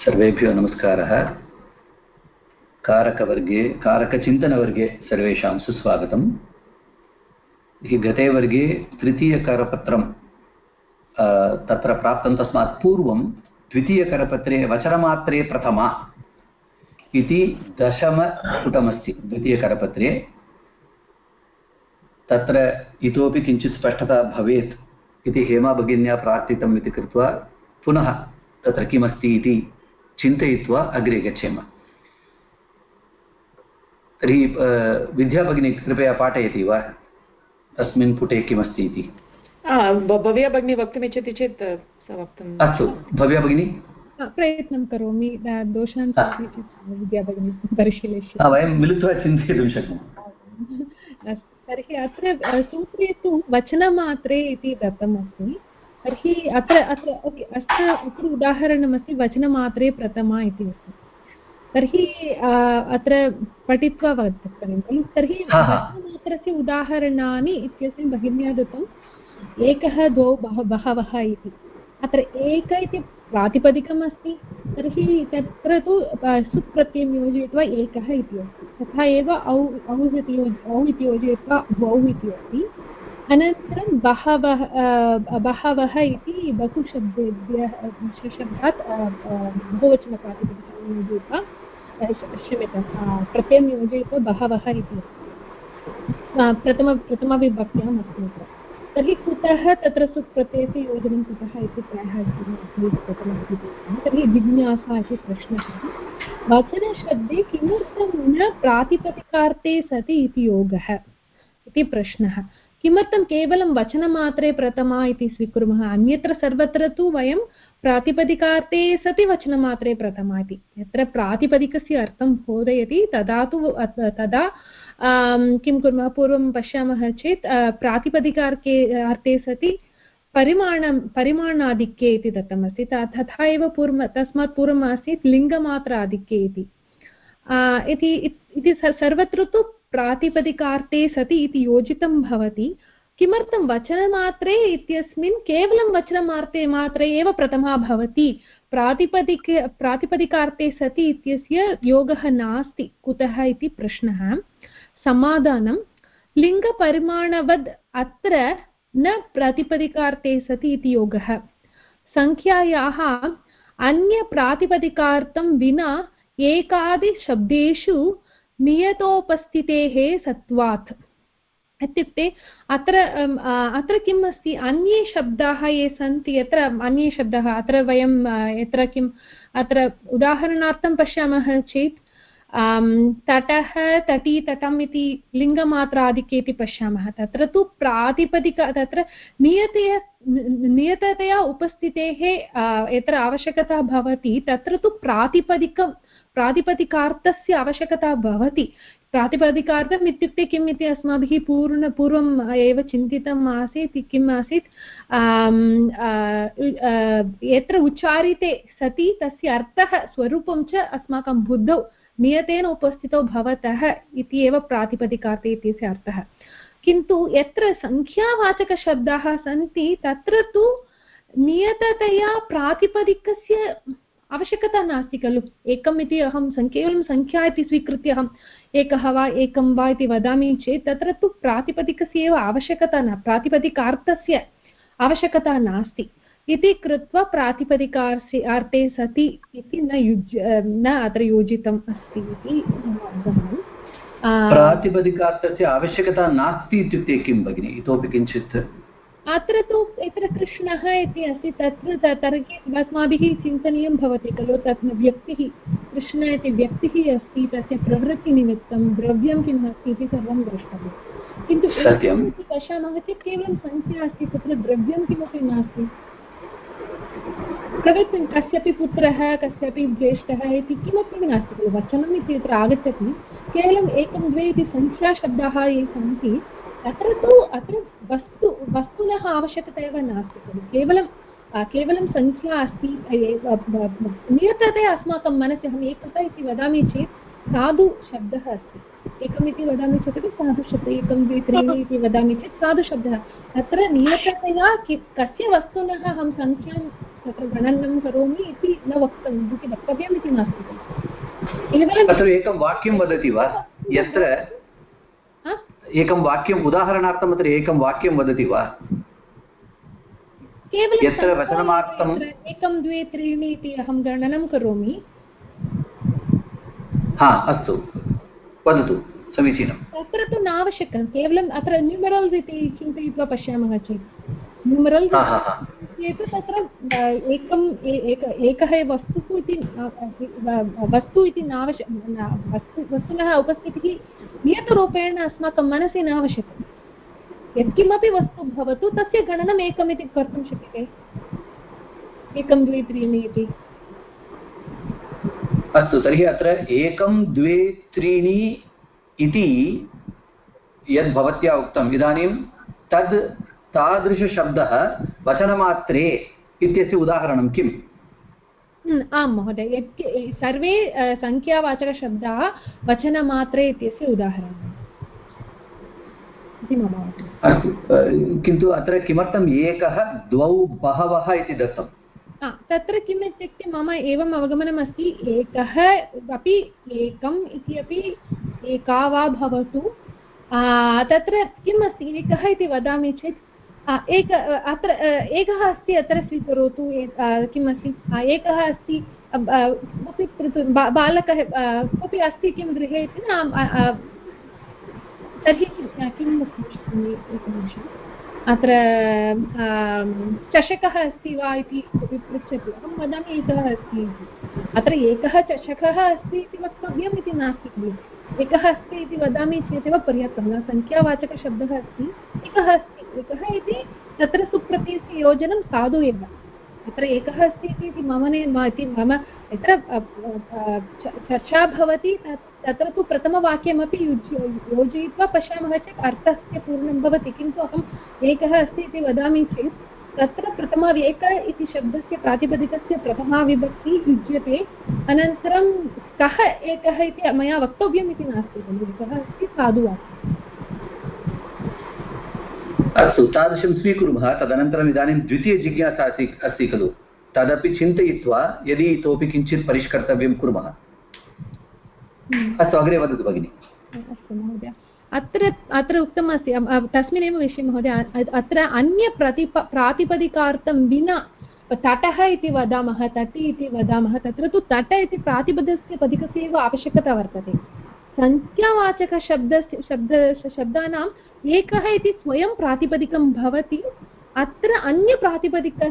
सर्वेभ्यो नमस्कारः। कारकवर्गे, कारकचिन्तनवर्गे सर्वेषां सुस्वागतम्। गते वर्गे तृतीयकरपत्रं तत्र प्राप्तं तस्मात् पूर्वं द्वितीयकरपत्रे वचनमात्रे प्रथमा इति दशमपुटमस्ति द्वितीयकरपत्रे। तत्र इतोपि किञ्चित् स्पष्टता भवेत् इति हेमा भगिन्या प्रार्थितम् इति कृत्वा पुनः तत्र किमस्ति इति चिन्तयित्वा अग्रे गच्छेम। तर्हि विद्या भगिनी कृपया पाठयति वा? तस्मिन् पुटे किमस्ति इति। भव्या भगिनी वक्तुमिच्छति चेत् वक्तुम् अस्तु भव्या भगिनी प्रयत्नं करोमि दोषान् विद्या भगिनी परिशीलयिष्यामि वयं मिलित्वा चिन्तयितुं शक्नुमः। तर्हि अत्र सूत्रे तु वचनमात्रे इति दत्तमस्ति तर्हि अत्र अत्र ओके अत्र अत्र उदाहरणमस्ति वचनमात्रे प्रथमा इति अस्ति। तर्हि अत्र पठित्वा वक्तव्यं खलु। तर्हि वचनमात्रस्य उदाहरणानि इत्यस्मिन् भगिन्या दत्तम् एकः द्वौ बह बहवः इति। अत्र एक इति प्रातिपदिकम् अस्ति तर्हि तत्र तु सुप् प्रत्ययं योजयित्वा एकः इति अस्ति। तथा एव औ औ इति औ इति योजयित्वा द्वौ इति अस्ति। अनन्तरं बहवः बहवः इति बहुशब्देभ्यः शब्दात् बहुवचनप्रातिपदिकं योजयित्वा क्षम्यतां प्रत्ययं योजयित्वा बहवः इति प्रथम प्रथमविभक्त्याम् अस्ति अत्र तर्हि कुतः तत्र सुप्रत्ययस्य योजनं कुतः इति प्रायः तर्हि जिज्ञासा इति प्रश्नः। वचनशब्दे किमर्थं न प्रातिपदिकार्थे सति इति योगः इति प्रश्नः। किमर्थं केवलं वचनमात्रे प्रथमा इति स्वीकुर्मः? अन्यत्र सर्वत्र तु वयं प्रातिपदिकार्थे सति वचनमात्रे प्रथमा इति। यत्र प्रातिपदिकस्य अर्थं बोधयति, तदा तु तदा किं कुर्मः? पूर्वं पश्यामः चेत् प्रातिपदिकार्के, अर्थे सति परिमाणं परिमाणाधिक्ये इति दत्तमस्ति। तथा एव पूर्व, तस्मात् पूर्वम् आसीत् लिङ्गमात्र इति सर्वत्र तु प्रातिपदिकार्थे सति इति योजितं भवति। किमर्थं वचनमात्रे इत्यस्मिन् केवलं वचनमात्रे मात्रे एव प्रथमा भवति? प्रातिपदिक, प्रातिपदिकार्थे सति इत्यस्य योगः नास्ति। कुतः इति प्रश्नः। समाधानं। लिङ्गपरिमाणवद् अत्र न प्रातिपदिकार्थे सति इति योगः। सङ्ख्यायाः अन्यप्रातिपदिकार्थं विना एकादिशब्देषु नियतोपस्थितेः सत्वात् इत्युक्ते अत्र अत्र किम् अस्ति? अन्ये शब्दाः ये सन्ति, यत्र अन्ये शब्दाः, अत्र वयं यत्र किम्, अत्र उदाहरणार्थं पश्यामः चेत् तटः, तटी, तटम् इति लिङ्गमात्रादिके इति पश्यामः। तत्र तु प्रातिपदिक, तत्र नियतया, नियततया उपस्थितेः यत्र आवश्यकता भवति, तत्र तु प्रातिपदिकं प्रातिपदिकार्थस्य आवश्यकता भवति। प्रातिपदिकार्थम् इत्युक्ते किम् इति अस्माभिः पूर्ण पूर्वम् एव चिन्तितम् आसीत्, किम् आसीत् यत्र उच्चारिते सति, तस्य अर्थः, स्वरूपं च अस्माकं बुद्धौ नियतेन उपस्थितौ भवतः इति एव प्रातिपदिकार्थे इत्यस्य अर्थः। किन्तु यत्र सङ्ख्यावाचकशब्दाः सन्ति, तत्र तु नियततया प्रातिपदिकस्य आवश्यकता नास्ति खलु। एकम् इति अहं केवलं सङ्ख्या इति स्वीकृत्य अहम् एकः वा एकं वा इति वदामि चेत् तत्र तु प्रातिपदिकस्य एव आवश्यकता न प्रातिपदिकार्थस्य आवश्यकता नास्ति। इति कृत्वा प्रातिपदिकार्थे अर्थे सति इति न युज् न अत्र योजितम् अस्ति इति प्रातिपदिकार्थस्य आवश्यकता नास्ति इत्युक्ते किं भगिनि? इतोपि किञ्चित् अत्र तु यत्र कृष्णः इति अस्ति तत्र तर्हि अस्माभिः चिन्तनीयं भवति खलु तत् व्यक्तिः कृष्ण इति व्यक्तिः अस्ति तस्य प्रवृत्तिनिमित्तं द्रव्यं किम् अस्ति इति सर्वं द्रष्टव्यं। किन्तु पश्यामः चेत् केवलं संख्या अस्ति तत्र द्रव्यं किमपि नास्ति। प्रवृत्तिं कस्यापि पुत्रः कस्यापि ज्येष्ठः इति किमपि नास्ति खलु वचनम् इति यत्र आगच्छति केवलम् एकं द्वे इति संख्याशब्दाः ये सन्ति तत्र तु अत्र वस्तु वस्तुनः आवश्यकता एव नास्ति खलु। केवलं केवलं सङ्ख्या अस्ति नियततया अस्माकं मनसि अहम् एकता इति वदामि चेत् साधुशब्दः अस्ति। एकम् इति वदामि चेत् साधुशब्दः एकं द्वे त्रीणि इति वदामि चेत् साधुशब्दः तत्र नियततया कस्य वस्तुनः अहं सङ्ख्यां तत्र गणनं करोमि इति न वक्तव्यम् इति वक्तव्यम् इति नास्ति केवलं एकं वाक्यं वदति वा? यत्र? एकं वाक्यम् उदाहरणार्थम् अत्र एकं वाक्यं वदति वा? केवलं यत्र तत्र एकं द्वे त्रीणि इति अहं गणनं करोमि। हा अस्तु। वदतु समीचीनं। तत्र तु नावश्यकं। केवलम् अत्र न्यूमरल्स् इति चिन्तयित्वा पश्यामः चेत्। न्यूमरल्स् हा हा हा। चेत् तत्र एकम् एकः एव वस्तुः इति वस्तु इति नावश्य वस्तु वस्तुनः उपस्थितिः नियतरूपेण अस्माकं मनसि नावश्यकं यत्किमपि वस्तु भवतु तस्य गणनम् एकम् इति कर्तुं शक्यते। एकं द्वे त्रीणि इति। अस्तु तर्हि अत्र एकं द्वे त्रीणि इति यद् भवत्या उक्तम् इदानीं तद् तादृशशब्दः वचनमात्रे इत्यस्य उदाहरणं किम्? हम्म, आं महोदय सर्वे सङ्ख्यावाचकशब्दाः वचनमात्रे इत्यस्य उदाहरणम्। अस्तु किन्तु अत्र किमर्थम् एकः द्वौ बहवः इति दत्तम्? तत्र किम् इत्युक्ते मम एवम् अवगमनम् अस्ति एकः अपि एकम् इति अपि एका वा भवतु। तत्र किम् अस्ति एकः इति वदामि चेत् एक अत्र एकः अस्ति, अत्र स्वीकरोतु किम् अस्ति एकः अस्ति कोऽपि बालकः कोऽपि अस्ति किं गृहे इति न तर्हि किं वक्तुं शक्नोमि एकनिमिषम् अत्र चषकः अस्ति वा इति कोऽपि पृच्छति। अहं वदामि, एकः अस्ति इति। अत्र एकः चषकः अस्ति इति वक्तव्यम् इति नास्ति खलु। एकः अस्ति इति वदामि चेदेव पर्याप्तं न सङ्ख्यावाचकशब्दः अस्ति। एकः अस्ति, एकः इति तत्र सुप्रत्ययस्य योजनं साधु एव। अत्र एकः अस्ति इति मम ने इति मम यत्र चर्चा भवति, तत् तत्र तु प्रथमवाक्यमपि युज्य योजयित्वा पश्यामः चेत् अर्थस्य पूर्णं भवति। किन्तु अहम् एकः अस्ति इति वदामि चेत् तत्र प्रथम एक इति शब्दस्य प्रातिपदिकस्य प्रथमा विभक्तिः युज्यते। अनन्तरं कः एकः इति मया वक्तव्यम् इति नास्ति खलु एकः अस्ति साधुवाक्यम् अस्तु तादृशं स्वीकुर्मः तदनन्तरम् इदानीं द्वितीयजिज्ञासा अस्ति अस्ति खलु। तदपि चिन्तयित्वा यदि इतोपि किञ्चित् परिष्कर्तव्यं कुर्मः। अस्तु अग्रे वदतु भगिनि। अस्तु महोदय। अत्र अत्र उक्तमस्ति। तस्मिन्नेव विषये महोदय अत्र अन्यप्रतिप प्रातिपदिकार्थं विना तटः इति वदामः, तटि इति वदामः, तत्र तु तट इति प्रातिपदस्य पदिकस्य एव आवश्यकता वर्तते। सङ्ख्यावाचकशब्दस्य शब्द शब्दानाम् एकः इति स्वयं प्रातिपदिकं भवति, अत्र अन्यप्रातिपदिक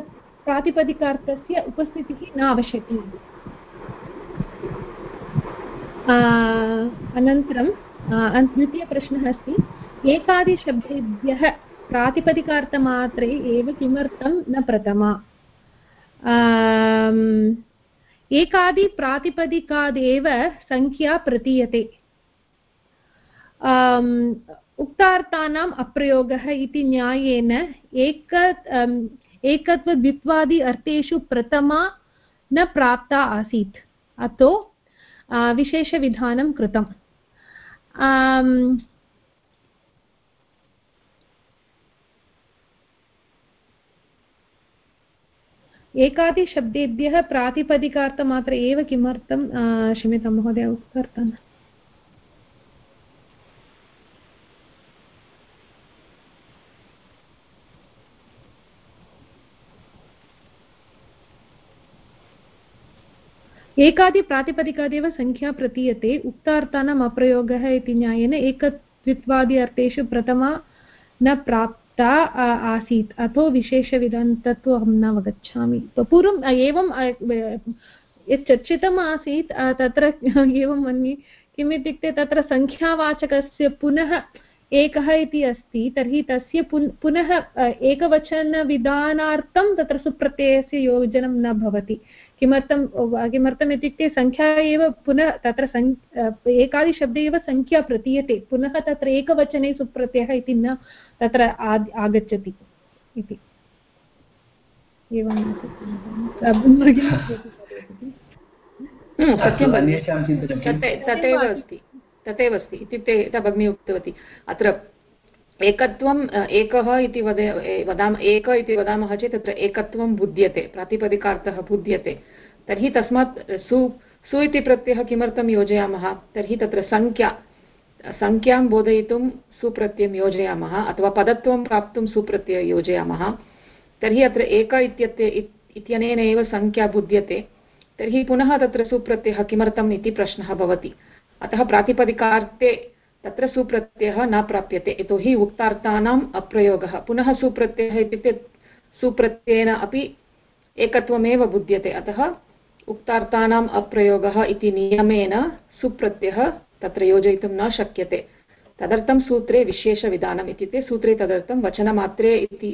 प्रातिपदिकार्थस्य उपस्थितिः न आवश्यकी अनन्तरं द्वितीयप्रश्नः अस्ति, एकादिशब्देभ्यः प्रातिपदिकार्थमात्रे एव किमर्थं न प्रथमा? एकादिप्रातिपदिकादेव सङ्ख्या प्रतीयते। उक्तार्थानाम् अप्रयोगः इति न्यायेन एक एकत्वद्वित्वादि अर्थेषु प्रथमा न प्राप्ता आसीत्। अतो विशेषविधानं कृतम्। आम्, एकादिशब्देभ्यः प्रातिपदिकार्थमात्र एव किमर्थं क्षम्यतां महोदय उत्तर्थम् एकादिप्रातिपदिकादेव सङ्ख्या प्रतीयते, उक्तार्थानाम् अप्रयोगः इति न्यायेन एकत्वित्वादि अर्थेषु प्रथमा न प्राप्ता आसीत्। अतो विशेषविधानं तत्तु अहं न अवगच्छामि तो पूर्वम् एवं यत् चर्चितम् आसीत् तत्र एवं मन्ये किम् इत्युक्ते तत्र सङ्ख्यावाचकस्य पुनः एकः इति अस्ति, तर्हि तस्य पुन्, पुनः एकवचनविधानार्थं तत्र सुप्रत्ययस्य योजनं न भवति। किमर्थं किमर्थम् इत्युक्ते सङ्ख्या एव पुनः तत्र सङ् एकादिशब्दे एव सङ्ख्या प्रतीयते पुनः तत्र एकवचने सुप्रत्ययः इति न तत्र आगच्छति इति। एवं तथैव अस्ति तथैव अस्ति इत्युक्ते यथा भगिनी उक्तवती अत्र एकत्वम् एकः इति वद वदामः, एक इति वदामः चेत् तत्र एकत्वं बुध्यते, प्रातिपदिकार्थः बुध्यते। तर्हि तस्मात् सु सु इति प्रत्ययः किमर्थं योजयामः? तर्हि तत्र सङ्ख्या सङ्ख्यां बोधयितुं सुप्रत्ययं योजयामः, अथवा पदत्वं प्राप्तुं सुप्रत्ययं योजयामः। तर्हि अत्र एक इत्यत्य इत्यनेन एव सङ्ख्या बुध्यते। तर्हि पुनः तत्र सुप्रत्ययः किमर्थम् इति प्रश्नः भवति। अतः प्रातिपदिकार्थे तत्र सुप्रत्ययः न प्राप्यते यतोहि उक्तार्थानाम् अप्रयोगः। पुनः सुप्रत्ययः इत्युक्ते सुप्रत्ययेन अपि एकत्वमेव बुध्यते। अतः उक्तार्थानाम् अप्रयोगः इति नियमेन सुप्रत्ययः तत्र योजयितुं न शक्यते। तदर्थं सूत्रे विशेषविधानम् इत्युक्ते, सूत्रे तदर्थं वचनमात्रे इति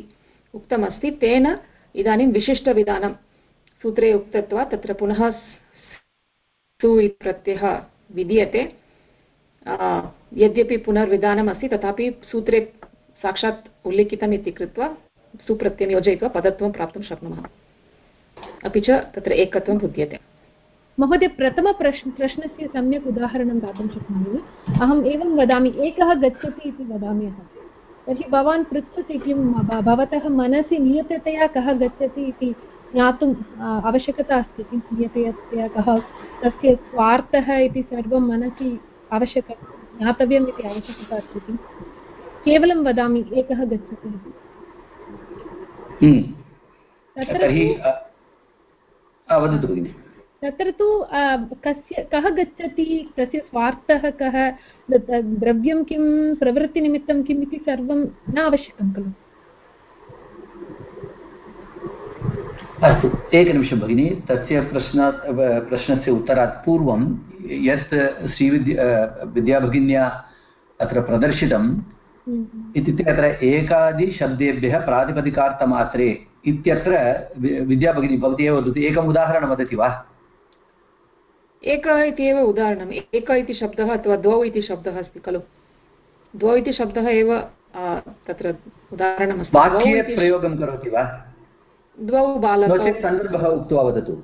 उक्तमस्ति। तेन इदानीं विशिष्टविधानं सूत्रे उक्तत्वात् तत्र पुनः सु इति प्रत्ययः विधीयते यद्यपि पुनर्विधानमस्ति, तथापि सूत्रे साक्षात् उल्लिखितम् इति कृत्वा सुप्रत्ययं योजयित्वा पदत्वं प्राप्तुं शक्नुमः। अपि च तत्र एकत्वं बुध्यते। महोदय, प्रथमप्रश्न प्रश्नस्य सम्यक् उदाहरणं दातुं शक्नोमि। अहम् एवं वदामि, एकः गच्छति इति वदामि अहं। तर्हि भवान् पृच्छति किं भवतः मनसि नियततया कः गच्छति इति ज्ञातुम् आवश्यकता अस्ति किं? नियततया कः तस्य स्वार्थः इति सर्वं मनसि आवश्यक ज्ञातव्यम् इति आवश्यकता अस्ति किं केवलं वदामि एकः गच्छति। इति हम्म। तत्र तु कस्य कः गच्छति तस्य स्वार्थः कः द्रव्यं किं प्रवृत्तिनिमित्तं किम् इति सर्वं न आवश्यकं खलु। अस्तु एकनिमिषं भगिनि तस्य प्रश्नात् प्रश्नस्य उत्तरात् पूर्वं यत् श्रीविद्या विद्याभगिन्या अत्र प्रदर्शितं हम्म। इत्युक्ते अत्र एकादिशब्देभ्यः प्रातिपदिकार्थमात्रे इत्यत्र विद्याभगिनी भवती एव वदतु एकम् उदाहरणं वदति वा? एकः इति एव उदाहरणम् एक इति शब्दः अथवा द्वौ इति शब्दः अस्ति खलु? द्वौ इति शब्दः एव तत्र उदाहरणमस्ति। वाक्ये प्रयोगं करोति वा? द्वौ बालकौ सन्दर्भः उक्त्वा वदतु।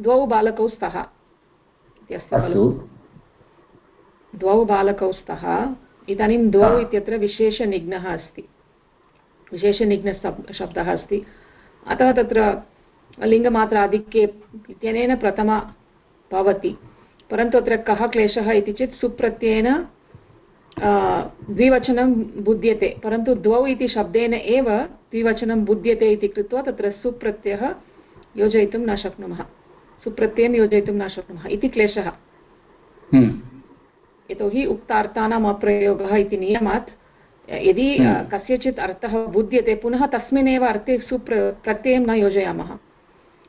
द्वौ बालकौ स्तः। इति अस्ति। खलु द्वौ बालकौ स्तः इदानीं द्वौ इत्यत्र विशेषनिघ्नः अस्ति। विशेषनिघ्नशब् शब्दः अस्ति। अतः तत्र लिङ्गमात्राधिक्ये इत्यनेन प्रथमा भवति। परन्तु अत्र कः क्लेशः इति चेत् सुप्रत्ययेन द्विवचनं बुध्यते। परन्तु द्वौ इति शब्देन एव द्विवचनं बुध्यते इति कृत्वा तत्र सुप्रत्ययः योजयितुं न शक्नुमः। सुप्रत्ययं योजयितुं न शक्नुमः इति क्लेशः हम्म। यतोहि उक्तार्थानाम् अप्रयोगः इति नियमात् यदि हम्म। कस्यचित् अर्थः बुध्यते पुनः तस्मिन्नेव अर्थे सुप्र प्रत्ययं न योजयामः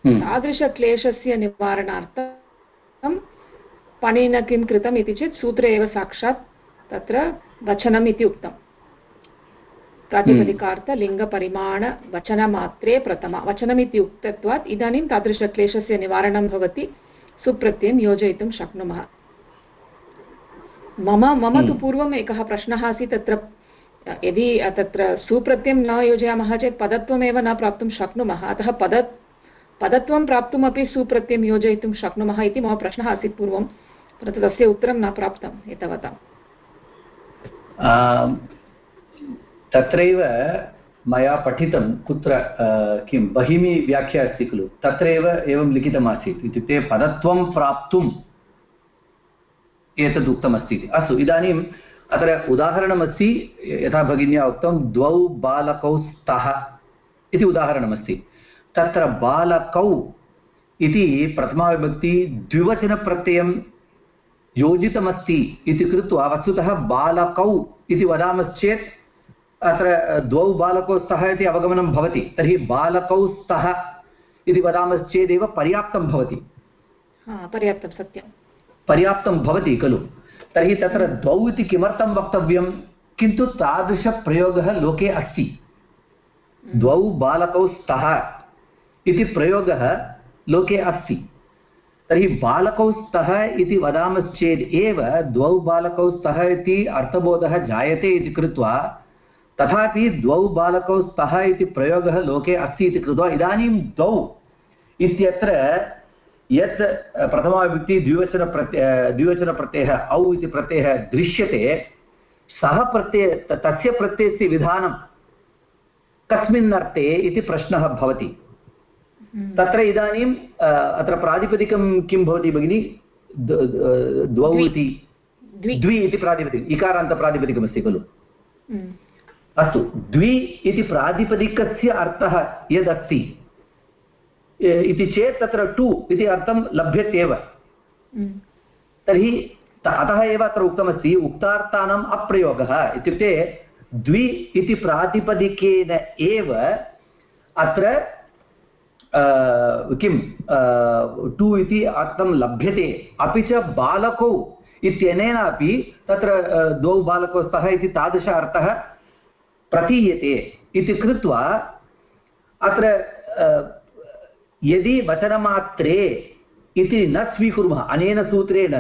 हम्म। तादृशक्लेशस्य निवारणार्थं पणेन किं कृतम् इति चेत् सूत्रे एव साक्षात् तत्र वचनम् इति उक्तम् प्रातिपदिकार्थलिङ्गपरिमाणवचनमात्रे प्रथमा। वचनमिति उक्तत्वात् इदानीं तादृशक्लेशस्य निवारणं भवति। सुप्रत्ययं योजयितुं शक्नुमः। मम मम तु पूर्वम् एकः प्रश्नः आसीत् तत्र यदि तत्र सुप्रत्ययं न योजयामः चेत् पदत्वमेव न प्राप्तुं शक्नुमः। अतः पद पदत्वं प्राप्तुमपि सुप्रत्ययं योजयितुं शक्नुमः इति मम प्रश्नः आसीत् पूर्वं परन्तु तस्य उत्तरं न प्राप्तम् एतावता। तत्रैव मया पठितं कुत्र किं, बहिमी व्याख्या अस्ति खलु? तत्रैव एवं लिखितमासीत् इत्युक्ते पदत्वं प्राप्तुम् एतद् उक्तमस्ति इति। अस्तु, इदानीम् अत्र उदाहरणमस्ति, यथा भगिन्या उक्तं, द्वौ बालकौ स्तः इति उदाहरणमस्ति। तत्र बालकौ इति प्रथमाविभक्ति द्विवचनप्रत्ययं योजितमस्ति इति कृत्वा वस्तुतः बालकौ इति वदामश्चेत् अत्र द्वौ बालकौ स्तः इति अवगमनं भवति तर्हि बालकौ स्तः इति वदामश्चेदेव पर्याप्तं भवति। पर्याप्तं सत्यं पर्याप्तं भवति खलु। तर्हि तत्र द्वौ इति किमर्थं वक्तव्यं? किन्तु तादृशप्रयोगः लोके अस्ति। द्वौ बालकौ स्तः इति प्रयोगः लोके अस्ति। तर्हि बालकौ स्तः इति वदामश्चेत् एव द्वौ बालकौ स्तः इति अर्थबोधः जायते इति कृत्वा तथापि द्वौ बालकौ स्तः इति प्रयोगः लोके अस्ति इति कृत्वा इदानीं द्वौ इत्यत्र यत् प्रथमाविभक्ति द्विवचनप्रत्यय द्विवचनप्रत्ययः औ इति प्रत्ययः दृश्यते सः प्रत्यय तस्य प्रत्ययस्य विधानं कस्मिन् अर्थे इति प्रश्नः भवति हम्म। तत्र इदानीम् अत्र प्रातिपदिकं किं भवति भगिनि द्वौ द्वि। इति द्वि द्वि इति प्रातिपदिकम् इकारान्तप्रातिपदिकमस्ति खलु हम्म। अस्तु। द्वि इति प्रातिपदिकस्य अर्थः यदस्ति। इति चेत् तत्र टु इति अर्थं लभ्यत्येव। हम्म। तर्हि अतः एव अत्र उक्तमस्ति उक्तार्थानाम् अप्रयोगः इत्युक्ते द्वि इति प्रातिपदिकेन एव अत्र अ, किं टु इति अर्थं लभ्यते। अपि च बालकौ इत्यनेन अपि तत्र द्वौ बालकौ स्तः इति तादृश अर्थः प्रतीयते इति कृत्वा अत्र यदि वचनमात्रे इति न स्वीकुर्मः, अनेन सूत्रेण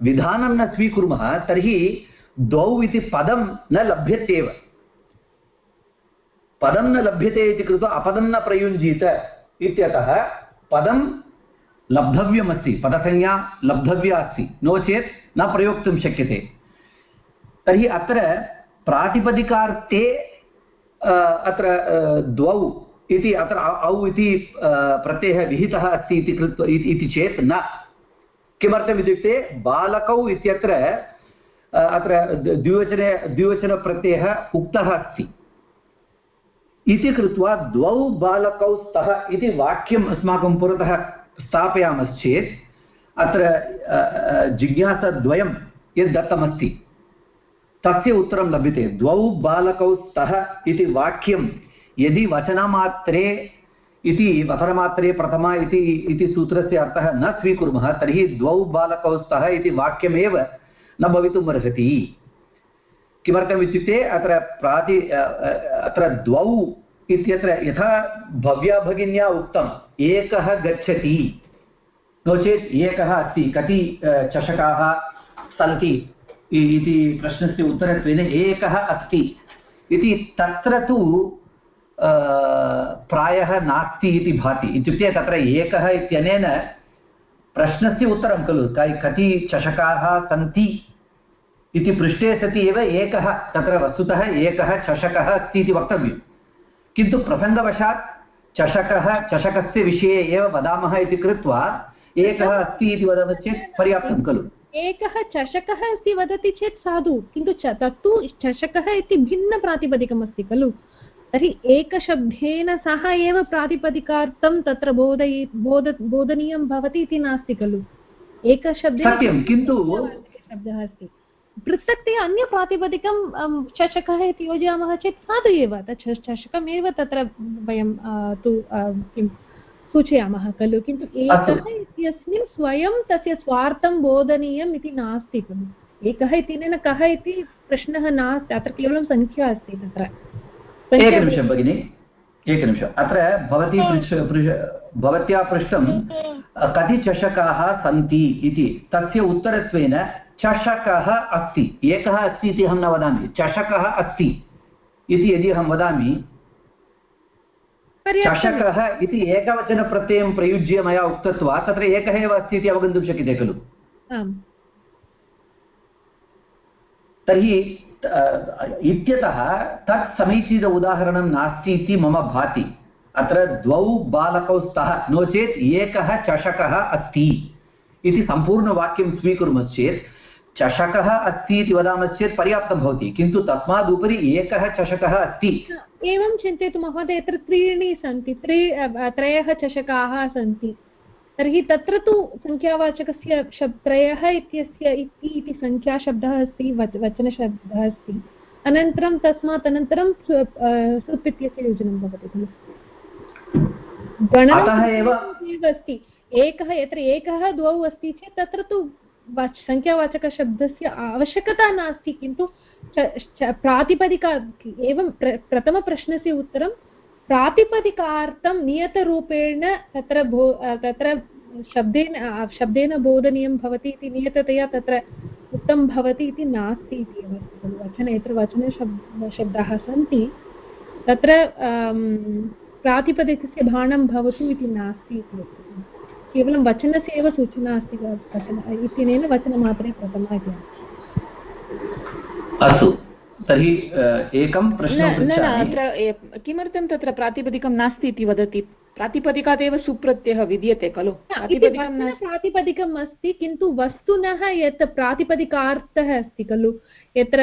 विधानं न स्वीकुर्मः, तर्हि द्वौ इति पदं न लभ्यत्येव पदं न लभ्यते इति कृत्वा अपदं न प्रयुञ्जीत इत्यतः पदं लब्धव्यमस्ति, पदसंज्ञा लब्धव्या अस्ति, नो चेत् न प्रयोक्तुं शक्यते। तर्हि अत्र प्रातिपदिकार्थे अत्र द्वौ इति, अत्र औ इति प्रत्ययः विहितः अस्ति इति कृत्वा इति चेत् न। किमर्थम् इत्युक्ते, बालकौ इत्यत्र अत्र द्विवचने, द्विवचनप्रत्ययः उक्तः अस्ति। इति कृत्वा द्वौ बालकौ स्तः इति वाक्यम् अस्माकं पुरतः स्थापयामश्चेत्, अत्र जिज्ञासाद्वयं यद् दत्तमस्ति तस्य उत्तरं लभ्यते। द्वौ बालकौ स्तः इति वाक्यं यदि वचनमात्रे इति, वचनमात्रे प्रथमा इति इति सूत्रस्य अर्थः न स्वीकुर्मः, तर्हि द्वौ बालकौ स्तः इति वाक्यमेव न भवितुम् अर्हति। किमर्थम् इत्युक्ते, अत्र प्राति अत्र द्वौ इत्यत्र यथा भव्या भगिन्या उक्तम्, एकः गच्छति। नो चेत् एकः अस्ति, कति चषकाः सन्ति। इति प्रश्नस्य उत्तरत्वेन एकः अस्ति। इति तत्र तु प्रायः नास्ति इति भाति। इत्युक्ते तत्र एकः इत्यनेन प्रश्नस्य उत्तरं खलु कति चषकाः सन्ति इति पृष्टे सति एव एकः, तत्र वस्तुतः एकः चषकः अस्ति इति वक्तव्यं किन्तु प्रसङ्गवशात् चषकः, चषकस्य विषये एव वदामः इति कृत्वा एकः अस्ति इति वदामश्चेत् पर्याप्तं खलु। एकः चषकः अस्ति वदति चेत् साधु किन्तु च तत्तु चषकः इति भिन्नप्रातिपदिकमस्ति खलु? तर्हि एकशब्देन सह एव प्रातिपदिकार्थं तत्र बोधयि बोध बोधनीयं भवति इति नास्ति खलु? एकशब्देन किन्तु शब्दः अस्ति। पृथक्तया अन्यप्रातिपदिकं अं, चषकः इति योजयामः चेत् साधु एव तत् चषकमेव तत्र वयं तु किं सूचयामः खलु किन्तु। एकः इत्यस्मिन् स्वयं तस्य स्वार्थं बोधनीयम् इति नास्ति खलु। एकः इत्यनेन कः इति प्रश्नः नास्ति अत्र केवलं सङ्ख्या अस्ति तत्र। एकनिमिषं भगिनि एकनिमिषम् अत्र भवती भवत्या पृष्टं कति चषकाः सन्ति इति। तस्य उत्तरत्वेन चषकः अस्ति। एकः अस्ति इति अहं न वदामि। चषकः अस्ति इति यदि अहं वदामि चषकः इति एकवचनप्रत्ययं प्रयुज्य मया उक्तत्वात् तत्र एकः एव अस्ति इति अवगन्तुं शक्यते खलु। तर्हि इत्यतः तत् समीचीन उदाहरणं नास्ति इति मम भाति। अत्र द्वौ बालकौ स्तः। नो चेत् एकः चषकः अस्ति इति सम्पूर्णवाक्यं स्वीकुर्मश्चेत् चषकः अस्ति इति वदामश्चेत् पर्याप्तं भवति। किन्तु तस्मादुपरि एकः चषकः अस्ति। एवं चिन्तयतु महोदय यत्र त्रीणि सन्ति त्रि त्रयः चषकाः सन्ति तर्हि तत्र तु सङ्ख्यावाचकस्य शब् त्रयः इत्यस्य इति इति सङ्ख्याशब्दः अस्ति वच वचनशब्दः अस्ति। अनन्तरं तस्मात् अनन्तरं सुप् इत्यस्य योजनं भवति खलु। एव अस्ति। एकः यत्र एकः द्वौ अस्ति चेत् तत्र तु वाच सङ्ख्यावाचकशब्दस्य आवश्यकता नास्ति किन्तु प्रातिपदिका, एवं प्र, प्रथमप्रश्नस्य उत्तरं, प्रातिपदिकार्थं नियतरूपेण तत्र भो तत्र शब्देन शब्देन बोधनीयं भवति इति नियततया तत्र उक्तं भवति इति नास्ति इति एव वचने यत्र वचनशब् शब्दाः सन्ति, तत्र प्रातिपदिकस्य भाणं भवतु इति नास्ति इति केवलं वचनस्य एव सूचना अस्ति वचन, इत्यनेन वचनमात्रे प्रथमा इति अस्तु। तर्हि एकं प्रश्नं न न अत्र किमर्थं तत्र प्रातिपदिकं नास्ति इति वदति? प्रातिपदिकात् एव सुप्रत्ययः विद्यते खलु? प्रातिपदिकम् अस्ति किन्तु वस्तुनः यत् प्रातिपदिकार्थः अस्ति खलु? यत्र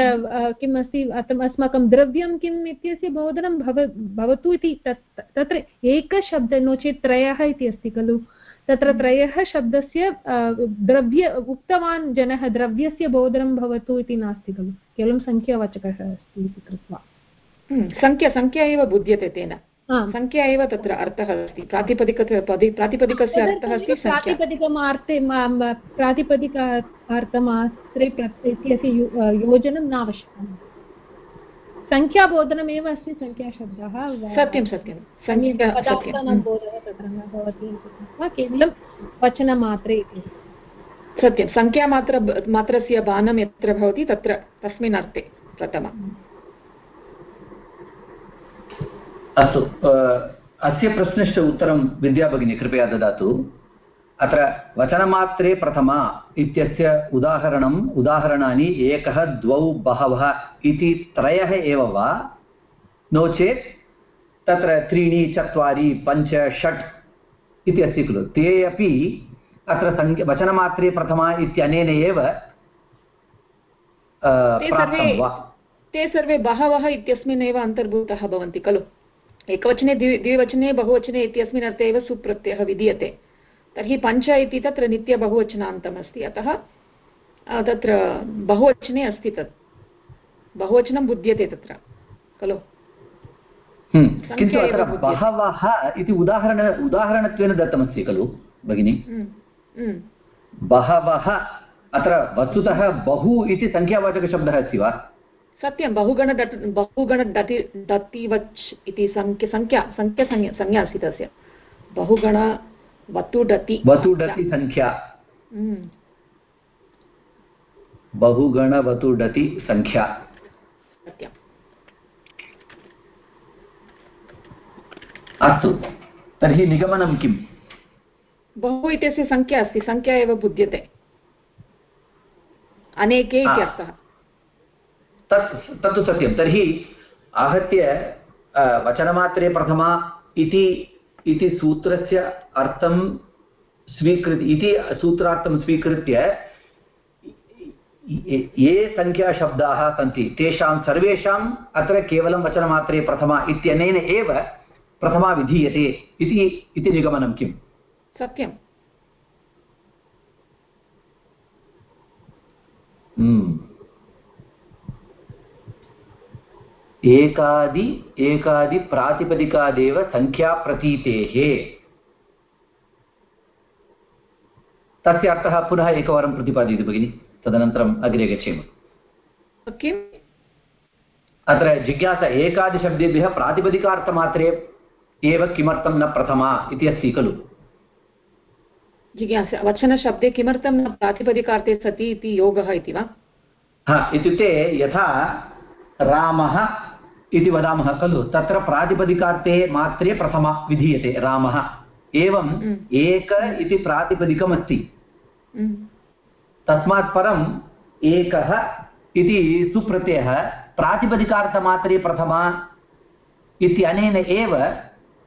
किम् अस्ति अस्माकं द्रव्यं किम् इत्यस्य बोधनं भव भवतु इति तत्र एकशब्द नो चेत् त्रयः इति अस्ति खलु? तत्र त्रयः शब्दस्य द्रव्य उक्तवान् जनः द्रव्यस्य बोधनं भवतु इति नास्ति खलु। केवलं सङ्ख्यावाचकः अस्ति इति कृत्वा। हम्म, सङ्ख्या सङ्ख्या एव बुध्यते तेन। सङ्ख्या एव तत्र अर्थः अस्ति। प्रातिपदिक प्रातिपदिकस्य अर्थः अस्ति प्रातिपदिकमार्थे प्रातिपदिकार्थमात्रे इत्यस्य योजनं नावश्यकम्। सङ्ख्याबोधनमेव अस्ति सङ्ख्याशब्दः सत्यं सत्यं। बोधः तत्र न भवति केवलं वचनमात्रे इति। सत्यं। सङ्ख्यामात्र मात्रस्य बाणं यत्र भवति तत्र तस्मिन् अर्थे प्रथमम्। अस्तु अस्य प्रश्नस्य उत्तरं विद्याभगिनी कृपया ददातु। अत्र वचनमात्रे प्रथमा इत्यस्य उदाहरणम् उदाहरणानि एकः द्वौ बहवः इति त्रयः एव वा? नो चेत् तत्र त्रीणि चत्वारि पञ्च षट् इति अस्ति खलु। ते अपि अत्र सङ्ख्य वचनमात्रे प्रथमा इत्यनेन एव ते सर्वे बहवः इत्यस्मिन् एव अन्तर्भूतः भवन्ति खलु। एकवचने द्वि द्विवचने बहुवचने इत्यस्मिन् अर्थे एव सुप्रत्ययः विधीयते। तर्हि पञ्च इति तत्र नित्यबहुवचनान्तम् अस्ति अतः तत्र बहुवचने अस्ति तत्। बहुवचनं बुध्यते तत्र खलु? हम्म, किन्तु अत्र बहवः इति उदाहरण उदाहरणत्वेन दत्तमस्ति खलु भगिनि? हम्म, हम्म। बहवः अत्र वस्तुतः बहु इति सङ्ख्यावाचकशब्दः अस्ति वा? सत्यं बहुगण डट् बहुगण इति सङ्ख्या सङ्ख्या सङ्ख्या संज्ञा अस्ति तस्य। बहुगण वतुडति वतुडति सङ्ख्या हम्म। बहुगणवतुडति सङ्ख्या अस्तु तर्हि निगमनं किम्? बहु इत्यस्य सङ्ख्या अस्ति सङ्ख्या एव बुध्यते। अनेके इत्यर्थः तत् तत्तु सत्यं तर्हि आहत्य वचनमात्रे प्रथमा इति इति सूत्रस्य अर्थं स्वीकृत्य इति सूत्रार्थं स्वीकृत्य ये सङ्ख्याशब्दाः सन्ति तेषां सर्वेषाम् अत्र केवलं वचनमात्रे प्रथमा इत्यनेन एव प्रथमा विधीयते इति इति निगमनं किम् सत्यम् hmm. एकादि एकादिप्रातिपदिकादेव सङ्ख्याप्रतीतेः तस्य अर्थः पुनः एकवारं प्रतिपादयतु भगिनि तदनन्तरम् अग्रे गच्छेम। किम् अत्र जिज्ञासा एकादिशब्देभ्यः प्रातिपदिकार्थमात्रे एव किमर्थं न प्रथमा इति अस्ति खलु। जिज्ञासा वचनशब्दे किमर्थं न प्रातिपदिकार्थे सति इति योगः इति वा? हा इत्युक्ते यथा रामः इति वदामः खलु। तत्र प्रातिपदिकार्थे मात्रे प्रथमा विधीयते रामः। एवम्. एक इति प्रातिपदिकमस्ति. तस्मात् परम् एकः इति सुप्रत्ययः प्रातिपदिकार्थमात्रे प्रथमा इत्यनेन एव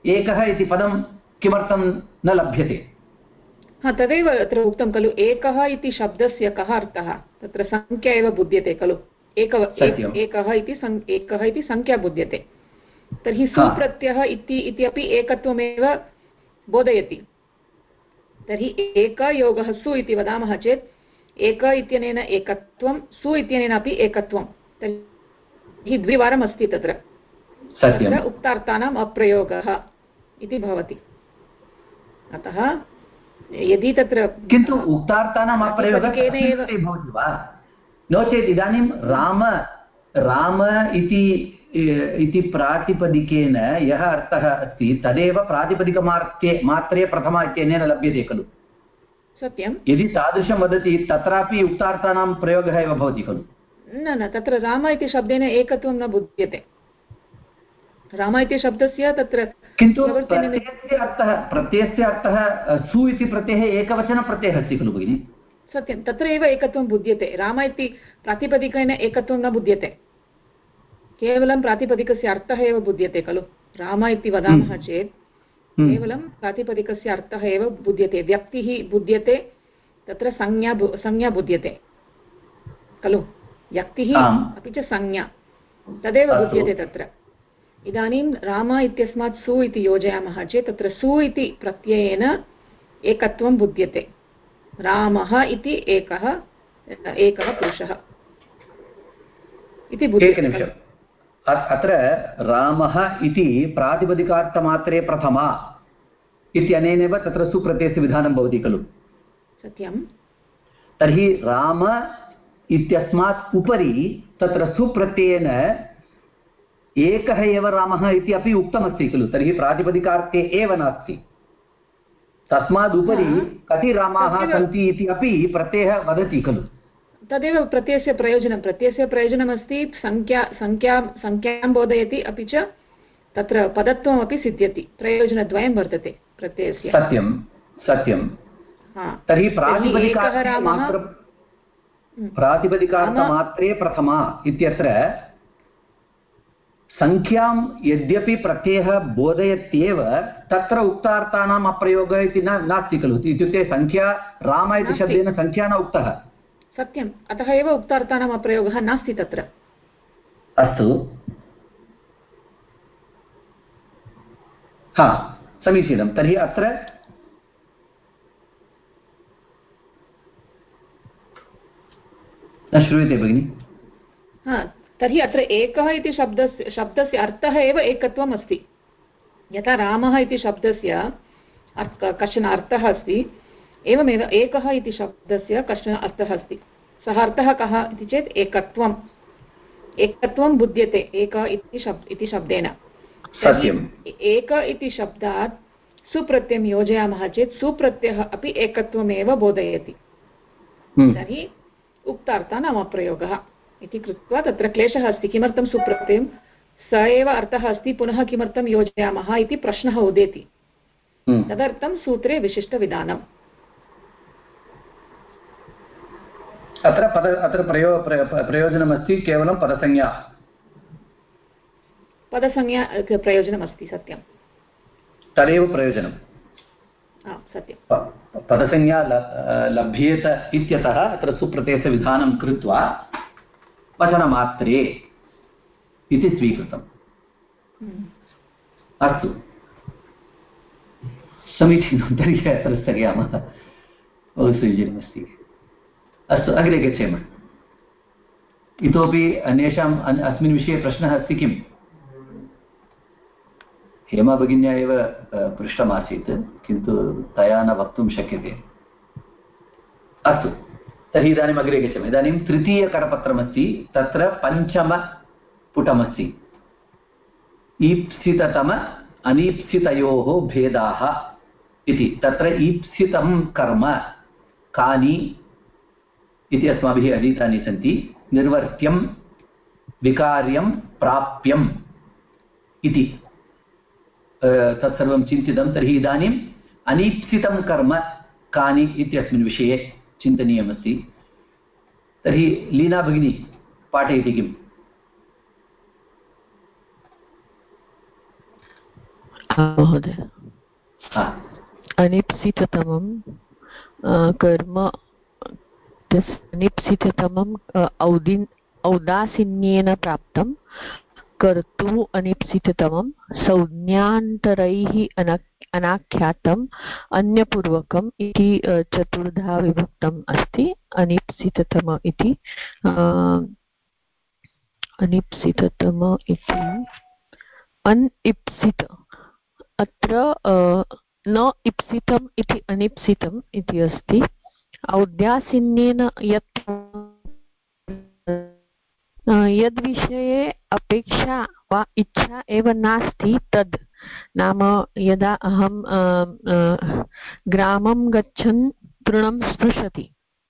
एकः इति पदं किमर्थं न लभ्यते। हा तदेव अत्र उक्तं खलु। एकः इति शब्दस्य कः अर्थः? तत्र सङ्ख्या एव बुध्यते खलु। एक एकः इति एकः इति सङ्ख्या बुध्यते। तर्हि सुप्रत्ययः इति इत्यपि एकत्वमेव बोधयति। तर्हि एकयोगः सु इति वदामः चेत् एक इत्यनेन एकत्वं सु इत्यनेन अपि एकत्वं। तर्हि द्विवारम् अस्ति तत्र तत्र उक्तार्थानाम् अप्रयोगः इति भवति। अतः यदि तत्र किन्तु उक्तार्थानाम् अप्रयोगः नो चेत् इदानीं राम राम इति इति प्रातिपदिकेन यः अर्थः अस्ति तदेव प्रातिपदिकमार्थे मात्रे प्रथमा इत्यनेन लभ्यते खलु। सत्यं यदि तादृशं वदति तत्रापि उक्तार्थानां प्रयोगः एव भवति खलु। न न तत्र राम इति शब्देन एकत्वं न बुध्यते। राम इति शब्दस्य तत्र किन्तु प्रत्ययस्य अर्थः प्रत्ययस्य अर्थः सु इति प्रत्ययः एकवचनप्रत्ययः अस्ति खलु भगिनि। सत्यं तत्र एव एकत्वं बुध्यते। राम इति प्रातिपदिकेन एकत्वं न बुध्यते। केवलं प्रातिपदिकस्य अर्थः एव बुध्यते खलु। राम इति वदामः हम्म। चेत् हम्म। केवलं प्रातिपदिकस्य अर्थः एव बुध्यते। व्यक्तिः बुध्यते तत्र संज्ञा संज्ञा बुध्यते। खलु? व्यक्तिः। अपि च संज्ञा। तदेव। बुध्यते तत्र। इदानीं राम इत्यस्मात् सु इति योजयामः चेत् तत्र सु इति प्रत्ययेन एकत्वं बुध्यते। रामः इति एकः एकः पुरुषः इति एकनिमिषम्। अत्र रामः इति प्रातिपदिकार्थमात्रे प्रथमा इत्यनेनैव तत्र सुप्रत्ययस्य विधानं भवति खलु। सत्यं तर्हि राम इत्यस्मात् उपरि तत्र सुप्रत्ययेन एकः एव रामः इति अपि उक्तमस्ति खलु तर्हि प्रातिपदिकार्थे एव नास्ति। तस्मादुपरि कति रामाः सन्ति इति अपि प्रत्ययः वदति खलु। तदेव प्रत्ययस्य प्रयोजनं प्रत्ययस्य प्रयोजनमस्ति सङ्ख्या सङ्ख्या सङ्ख्यां बोधयति अपि च तत्र पदत्वमपि सिद्ध्यति प्रयोजनद्वयं वर्तते प्रत्ययस्य। सत्यं सत्यं। तर्हि रामः- हम्म। प्रातिपदिकार्थमात्रे प्रथमा इत्यत्र सङ्ख्यां यद्यपि प्रत्ययः बोधयत्येव तत्र उक्तार्थानाम् अप्रयोगः इति न नास्ति खलु. इत्युक्ते सङ्ख्या राम इति। शब्देन सङ्ख्या न उक्तः. सत्यम्. अतः एव उक्तार्थानाम् अप्रयोगः नास्ति तत्र. अस्तु. हा समीचीनं. तर्हि अत्र न श्रूयते भगिनि. हा तर्हि अत्र एकः इति शब्दस्य शब्दस्य अर्थः एव एकत्वम् अस्ति यथा रामः इति शब्दस्य कश्चन अर्थः अस्ति एवमेव एकः इति शब्दस्य कश्चन अर्थः अस्ति। सः अर्थः कः इति चेत् एकत्वम्। एकत्वं बुध्यते एक इति शब् इति शब्देन। एक इति शब्दात् सुप्रत्ययं योजयामः चेत् सुप्रत्ययः अपि एकत्वमेव बोधयति। हम्म, तर्हि उक्तार्थानाम् अप्रयोगः इति कृत्वा तत्र क्लेशः अस्ति। किमर्थं सुप्रत्ययं स एव अर्थः अस्ति पुनः किमर्थं योजयामः इति प्रश्नः उदेति। हम्म, तदर्थं सूत्रे विशिष्टविधानम् अत्र पद अत्र प्रयो प्र- प्र- प्रयोजनमस्ति केवलं पदसंज्ञा। पदसंज्ञा प्रयोजनमस्ति सत्यं तदेव प्रयोजनं सत्यं पदसंज्ञा लभ्येत इत्यतः अत्र सुप्रत्ययस्य विधानं कृत्वा वचनमात्रे इति स्वीकृतम्। हम्म। अस्तु। समीचीनं तर्हि अत्र स्थगयामः बहु समीचीनमस्ति अस्तु अग्रे गच्छेम। इतोपि अन्येषाम् अन्- अस्मिन् विषये प्रश्नः अस्ति किम्? हेमा भगिन्या एव पृष्टमासीत् किन्तु तया न वक्तुं शक्यते। अस्तु। तर्हि इदानीम् अग्रे गच्छामः। इदानीं तृतीयकरपत्रमस्ति तत्र पञ्चमपुटमस्ति ईप्सिततम अनीप्सितयोः भेदाः इति। तत्र ईप्सितं कर्म, कानि इति अस्माभिः अधीतानि सन्ति। निर्वर्त्यं, विकार्यं, प्राप्यम् इति। तत्सर्वं चिन्तितं तर्हि इदानीम् अनीप्सितं कर्म, कानि इत्यस्मिन् विषये चिन्तनीयमस्ति। तर्हि लीना भगिनी पाठयति किम्? महोदय। अनिप्सिततमं कर्म तस् अनिप्सिततमं औदिन् औदासीन्येन प्राप्तं। कर्तुः अनिप्सिततमं, संज्ञान्तरैः अना, अनाख्यातम्, अन्यपूर्वकम् इति चतुर्धा विभक्तम् अस्ति। अनिप्सिततम इति अनिप्सिततम इति। अनिप्सित, अत्र न इप्सितम् इति अनिप्सितम् इति अस्ति। औद्यासीन्येन यत् यद्विषये अपेक्षा वा इच्छा एव नास्ति तद्। नाम यदा अहं ग्रामं गच्छन्, तृणं स्पृशति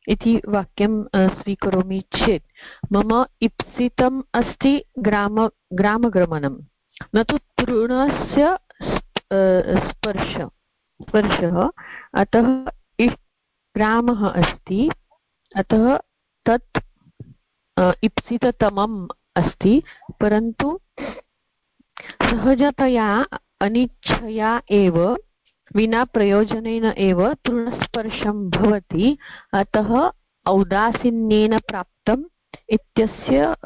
इति वाक्यं स्वीकरोमि चेत्। मम इप्सितम् अस्ति ग्राम, ग्रामगमनं। न तु तृणस्य स्पर्श, स्पर्शः। अतः ग्रामः अस्ति। अतः तत् इप्सिततमम् अस्ति परन्तु सहजतया अनिच्छया एव विना प्रयोजनेन एव तृणस्पर्शं भवति अतः औदासीन्येन प्राप्तम् इत्यस्य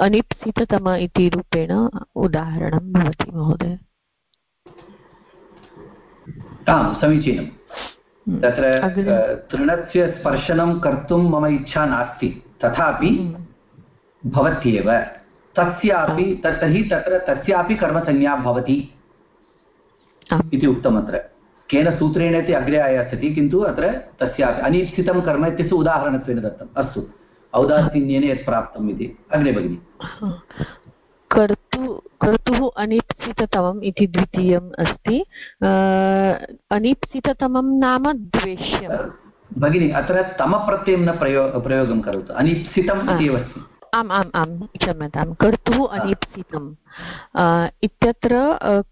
अनिप्सिततम इति रूपेण उदाहरणं भवति महोदय। आम् समीचीनं। हम्म। तत्र तृणस्य स्पर्शनं कर्तुं मम इच्छा नास्ति। तथापि हम्म। भवत्येव। तस्यापि तर्हि तत्र तस्यापि कर्मसंज्ञा भवति इति उक्तम् अत्र। केन सूत्रेण इति अग्रे आयास्यति किन्तु अत्र तस्यापि अनिश्चितं कर्म इत्यस्य उदाहरणत्वेन दत्तम्। अस्तु औदासीन्येन यत् प्राप्तम् इति। अग्रे भगिनि। कर्तु कर्तुः अनिप्सिततमम् इति द्वितीयम् अस्ति। अनिप्सिततमं नाम द्वेष्यम्। भगिनि अत्र तमप्रत्ययं न प्रयो प्रयोगं करोतु। अनिप्सितम् इति एव अस्ति। आम् आम् आम् क्षम्यतां। कर्तुः अनिप्सितम्। इत्यत्र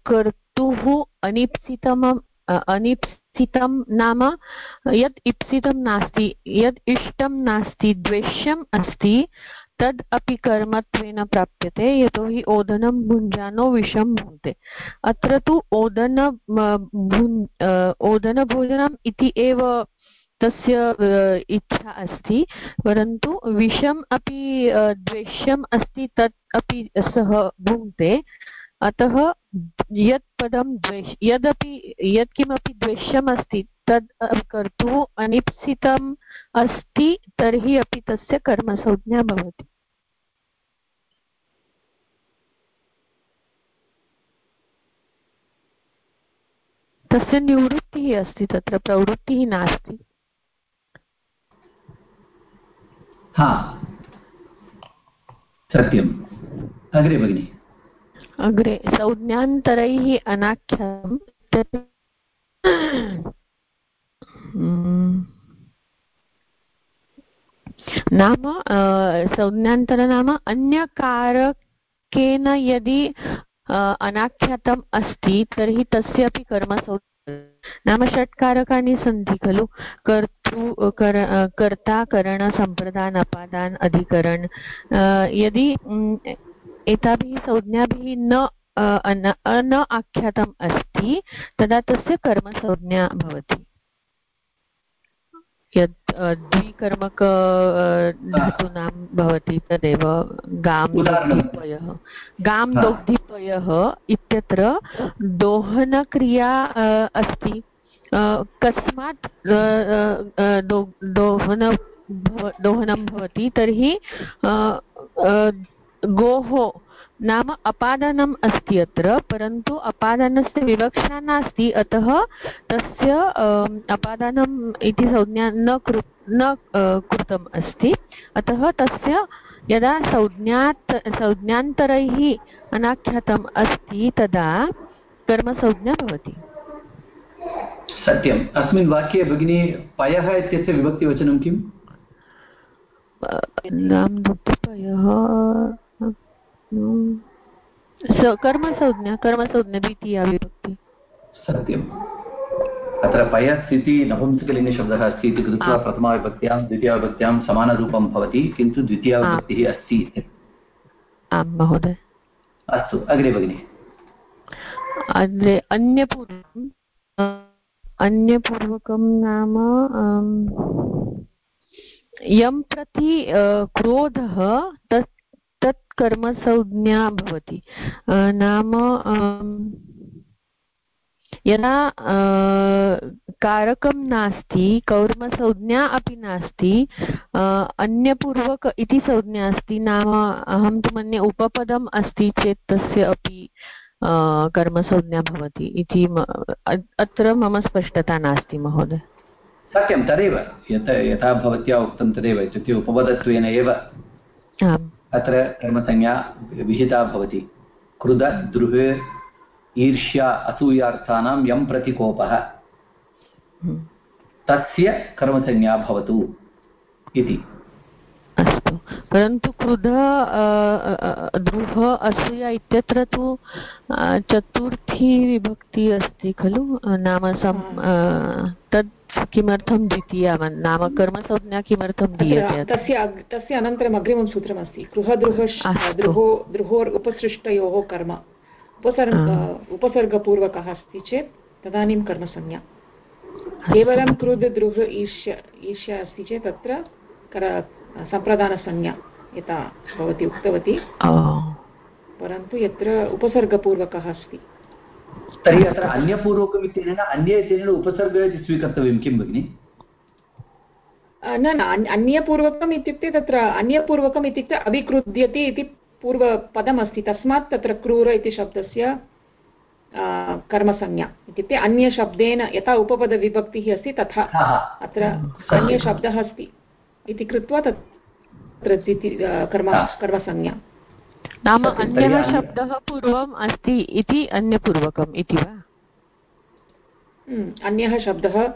कर्तुः अनिप्सितम् अनिप्सितं नाम यत् इप्सितं नास्ति यत् इष्टं नास्ति द्वेष्यम् अस्ति तद् अपि कर्मत्वेन प्राप्यते यतोहि ओदनं भुञ्जानो विषं भुङ्क्ते अत्र तु ओदन ओदनभोजनम् इति एव तस्य इच्छा अस्ति, परन्तु विषम् अपि द्वेष्यम् अस्ति तत् अपि सः भुङ्क्ते। अतः यत् पदं द्वेष, यदपि, यत्किमपि द्वेष्यम् अस्ति तद् कर्तुः अनिप्सितम् अस्ति, तर्हि अपि तस्य कर्मसंज्ञा भवति। तस्य निवृत्तिः अस्ति तत्र, प्रवृत्तिः नास्ति। हा। सत्यम्। अग्रे भगिनि। अग्रे, संज्ञान्तरैः हम्म। नाम संज्ञान्तर नाम अन्यकारकेन यदि अनाख्यातम् अस्ति, तर्हि तस्य अपि कर्मसौ नाम षट्कारकाणि सन्ति खलु कर्तृ कर कर्ता करण सम्प्रदान अपादान अधिकरण. यदि एताभिः संज्ञाभिः न अन न आख्यातम् अस्ति तदा तस्य कर्मसंज्ञा भवति. यत् द्विकर्मक धातूनां भवति तदेव गां। दोग्धिपयः गां। दोग्धिपयः इत्यत्र दोहनक्रिया अस्ति कस्मात् दोहन दोहनं भवति तर्हि गोः नाम अपादनम् अस्ति अत्र परन्तु अपादनस्य विवक्षा नास्ति अतः तस्य अपादानम् इति संज्ञा न कृ न कृतम् अस्ति। अतः तस्य यदा संज्ञात् संज्ञान्तरैः अनाख्यातम् अस्ति तदा कर्मसंज्ञा भवति। सत्यम्। अस्मिन् वाक्ये भगिनी पयः इत्यस्य विभक्तिवचनं किम्? कर्मसंज्ञा कर्मसंज्ञा द्वितीया विभक्ति। सत्यम्। अत्र पयस् इति नपुंसकलिङ्गशब्दः अस्ति इति कृत्वा प्रथमाविभक्त्यां द्वितीयाविभक्त्यां समानरूपं भवति किन्तु द्वितीयाविभक्तिः अस्ति आं महोदय। अस्तु अग्रे भगिनि। अग्रे अन्यपूर्वकम् अन्यपूर्वकं नाम यं प्रति क्रोधः तत् तत् कर्मसंज्ञा भवति नाम यदा कारकं नास्ति कौर्मसंज्ञा अपि नास्ति अन्यपूर्वक इति संज्ञा अस्ति नाम अहं तु मन्ये उपपदम् अस्ति चेत् तस्य अपि कर्मसंज्ञा भवति इति अत्र मम स्पष्टता नास्ति महोदय। सत्यं तदेव। यत् यथा भवत्या उक्तं तदेव इत्युक्ते उपपदत्वेन एव। आम्। अत्र कर्मसंज्ञा विहिता भवति। कृद द्रुहे ईर्ष्या असूयार्थानां यं प्रति कोपः। हम्म। तस्य कर्मसंज्ञा भवतु इति। परन्तु क्रुध ध्रुव असूया इत्यत्र तु चतुर्थी विभक्ति अस्ति खलु? नाम सम् तत् किमर्थं द्वितीया नाम कर्मसंज्ञा किमर्थं दीयते तस्य तस्य अनन्तरम् अग्रिमं सूत्रमस्ति। गृहद्रुह द्रुहो द्रुहोर् उपसृष्टयोः कर्म। उपसर्ग उपसर्गपूर्वकः अस्ति चेत् तदानीं कर्मसंज्ञा। केवलं क्रुद् दृह ईश्य ईश्य अस्ति चेत् तत्र सम्प्रदानसंज्ञा यथा भवती उक्तवती। परन्तु यत्र उपसर्गपूर्वकः अस्ति। तर्हि अत्र अन्यपूर्वकम् इत्यनेन अन्ये इत्यनेन उपसर्गः इति स्वीकर्तव्यं किं भगिनि? न न अन्यपूर्वकम् इत्युक्ते तत्र अन्यपूर्वकम् इत्युक्ते अभिकृद्यते इति पूर्वपदमस्ति। तस्मात् तत्र क्रूर इति शब्दस्य कर्मसंज्ञा इत्युक्ते अन्यशब्देन यथा उपपदविभक्तिः अस्ति तथा अत्र अन्यशब्दः अस्ति। इति कृत्वा तत्र कर्म कर्मसंज्ञा। नाम अन्यः शब्दः पूर्वम् अस्ति इति अन्यपूर्वकम् इति वा? हम्म, अन्यः शब्दः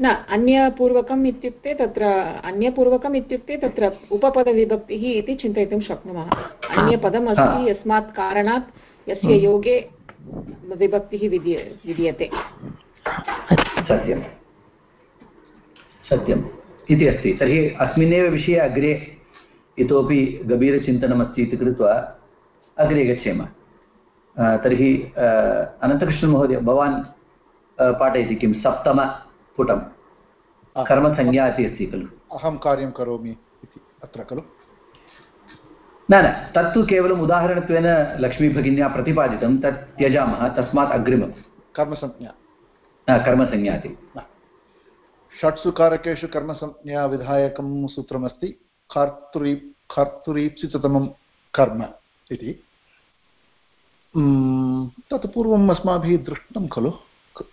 न अन्यपूर्वकम् इत्युक्ते तत्र अन्यपूर्वकम् इत्युक्ते तत्र उपपदविभक्तिः इति चिन्तयितुं शक्नुमः। अन्यपदम् अस्ति यस्मात् कारणात् यस्य योगे विभक्तिः विधीय विधीयते। सत्यं। सत्यम् इति अस्ति। तर्हि अस्मिन्नेव विषये अग्रे इतोपि गभीरचिन्तनमस्ति इति कृत्वा अग्रे गच्छेम। तर्हि अनन्तकृष्णमहोदय भवान् पाठयति किं? सप्तमपुटं। कर्मसंज्ञा इति अस्ति खलु? अहं कार्यं करोमि इति अत्र खलु? न न तत्तु केवलम् उदाहरणत्वेन लक्ष्मीभगिन्या प्रतिपादितं तत् त्यजामः तस्मात् अग्रिमं कर्मसंज्ञा। कर्मसंज्ञा इति। षट्सु कारकेषु कर्मसंज्ञाविधायकं सूत्रमस्ति कर्तुरी कर्तुरीप्सिततमं कर्म इति। तत् पूर्वम् अस्माभिः दृष्टं खलु।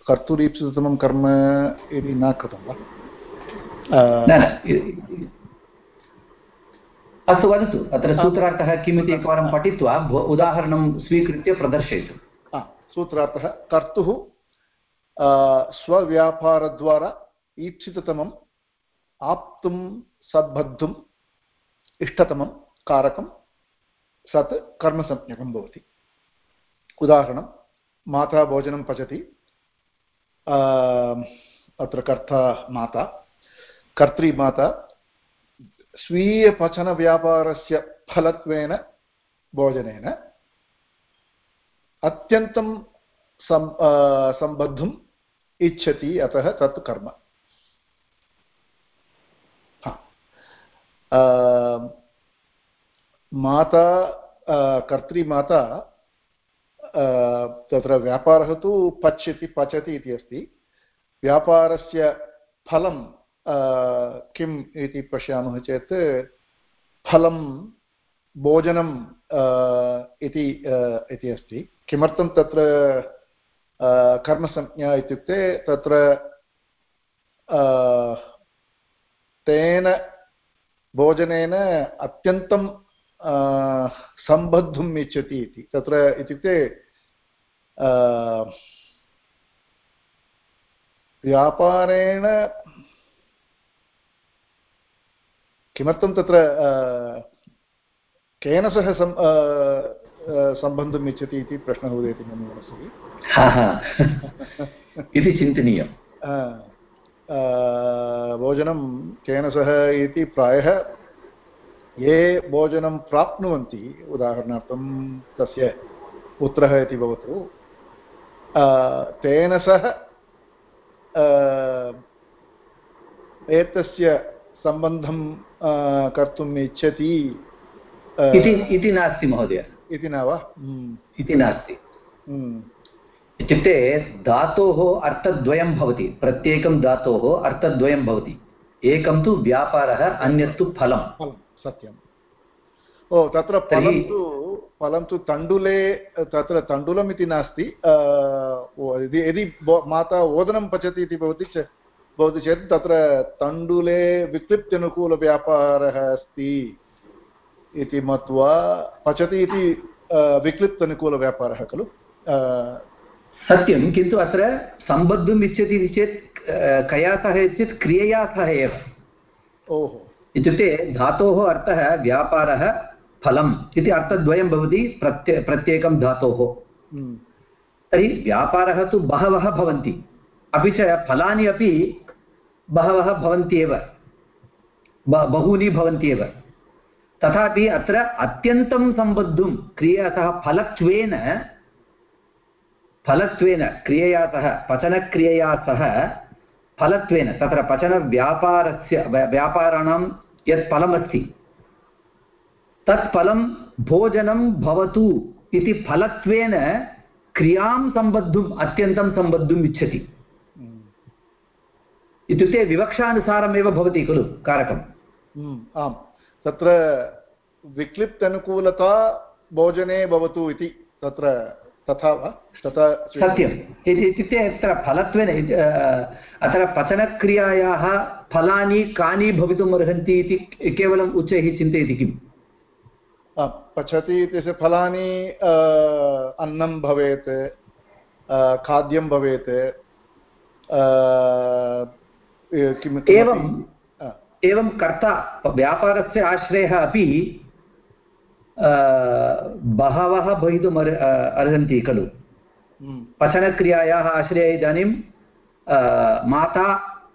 कर्तुरीप्सिततमं कर्म इति न कृतं वा? अस्तु वदतु अत्र सूत्रार्थः किमिति एकवारं पठित्वा उदाहरणं स्वीकृत्य प्रदर्शयतु। सूत्रार्थः कर्तुः स्वव्यापारद्वारा ईप्सिततमम् आप्तुं सद्बद्धुम् इष्टतमं कारकं, सत् कर्मसंज्ञकं भवति। उदाहरणं, माता भोजनं पचति अत्र कर्ता माता कर्तृमाता स्वीयपचनव्यापारस्य फलत्वेन भोजनेन, अत्यन्तं सम् सम्बद्धुम् इच्छति अतः तत् कर्म। माता कर्तृमाता तत्र व्यापारः तु पच्यति, पचति इति अस्ति। व्यापारस्य फलं किम् इति पश्यामः चेत्, फलं भोजनम् इति इति अस्ति। किमर्थं तत्र कर्मसंज्ञा इत्युक्ते तत्र तेन भोजनेन अत्यन्तं सम्बद्धुम् इच्छति इति। तत्र इत्युक्ते व्यापारेण किमर्थं तत्र केन सह सम् सम्बन्धम् इच्छति इति प्रश्नः उदेति मम मनसि। इति चिन्तनीयं भोजनं केन सह इति प्रायः ये भोजनं प्राप्नुवन्ति उदाहरणार्थं तस्य पुत्रः इति भवतु तेन सह एतस्य सम्बन्धं कर्तुम् इच्छति इति नास्ति महोदय। इति न वा? इति नास्ति। इत्युक्ते धातोः अर्थद्वयं भवति प्रत्येकं धातोः अर्थद्वयं भवति। एकं तु व्यापारः अन्यत् फलं सत्यम्। ओ तत्र फलं तु फलं तु तण्डुले तत्र तण्डुलम् इति नास्ति। यदि माता ओदनं पचति इति भवति चेत् भवति चेत् तत्र तण्डुले विक्लिप्त्यनुकूलव्यापारः अस्ति इति मत्वा पचति इति विक्लिप्तनुकूलव्यापारः खलु। सत्यं किन्तु अत्र सम्बद्धुम् इच्छति चेत् कया सह चेत् क्रियया सह एव। ओहो। इत्युक्ते धातोः अर्थः व्यापारः फलम् इति अर्थद्वयं भवति प्रत्ये प्रत्येकं धातोः। हम्म, तर्हि व्यापारः तु बहवः भवन्ति। अपि च फलानि अपि बहवः भवन्ति एव। ब- बहूनि भवन्ति एव। तथापि अत्र अत्यन्तं सम्बद्धुं क्रिया सह फलत्वेन फलत्वेन क्रियया सह पचनक्रियया सह फलत्वेन तत्र पचनव्यापारस्य व्या- व्यापाराणां यत् फलमस्ति तत् फलं भोजनं भवतु इति फलत्वेन क्रियाँ सम्बद्धुम् अत्यन्तं सम्बद्धुम् इच्छति। हम्म, इत्युक्ते विवक्षानुसारमेव भवति खलु कारकम्। हम्म, आम्। तत्र विक्लिप्तनुकूलता भोजने भवतु इति तत्र तथा वा? तथा सत्यम्। इति इत्युक्ते अत्र फलत्वेन अत्र पचनक्रियायाः फलानि कानि भवितुम् अर्हन्ति इति केवलम् उच्चैः चिन्तयति किम्? पचति इत्यस्य फलानि अन्नं भवेत् खाद्यं भवेत् आ, ए- एवं कर्ता व्यापारस्य आश्रयः अपि बहवः भवितुम् अर् अर्हन्ति खलु। हम्म, पचनक्रियायाः आश्रये इदानीं माता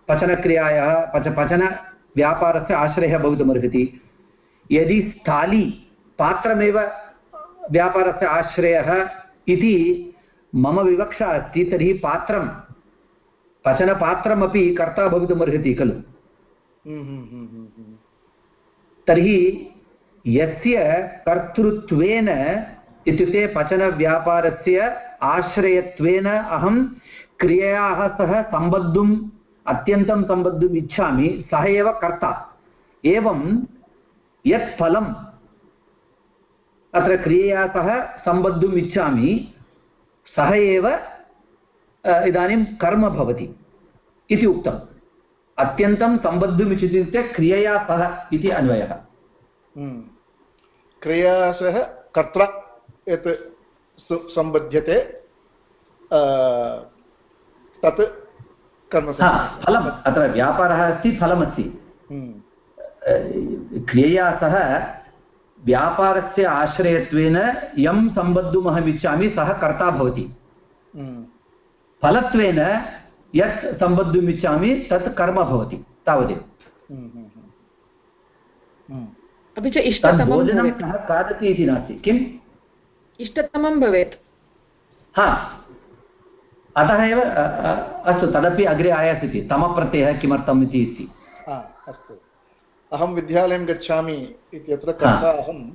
पचनक्रियायाः पच पचनव्यापारस्य आश्रयः भवितुमर्हति यदि स्थाली पात्रमेव व्यापारस्य आश्रयः इति मम विवक्षा अस्ति तर्हि पात्रं पचनपात्रमपि कर्ता भवितुमर्हति खलु। हम्म, हम्म। तर्हि यस्य कर्तृत्वेन इत्युक्ते पचनव्यापारस्य आश्रयत्वेन अहं क्रियायाः सह सम्बद्धुम्, अत्यन्तं सम्बद्धुम् इच्छामि, सः एव कर्ता। एवं यत् फलम् अत्र क्रियया सह सम्बद्धुम् इच्छामि, सः एव इदानीं कर्म भवति इति उक्तम्। अत्यन्तं सम्बद्धुम् इत्युक्ते क्रियया सह इति अन्वयः। हम्म। क्रिया सह कर्त्रा यत् सम्बध्यते तत् कर्म फलम् अत्र व्यापारः अस्ति फलमस्ति। हम्म, क्रियया सह व्यापारस्य आश्रयत्वेन यं सम्बद्धुमहमिच्छामि सः कर्ता भवति। हम्म, फलत्वेन यत् सम्बद्धुम् इच्छामि तत् कर्म भवति तावदेव। अपि च इष्टतमं खादति इति नास्ति। किम्? इष्टतमं भवेत्। हा। अतः एव अस्तु तदपि अग्रे आयास्यति तमप्रत्ययः किमर्थम् इति इति। हा, अस्तु। अहं विद्यालयं गच्छामि इत्यत्र कर्ता अहं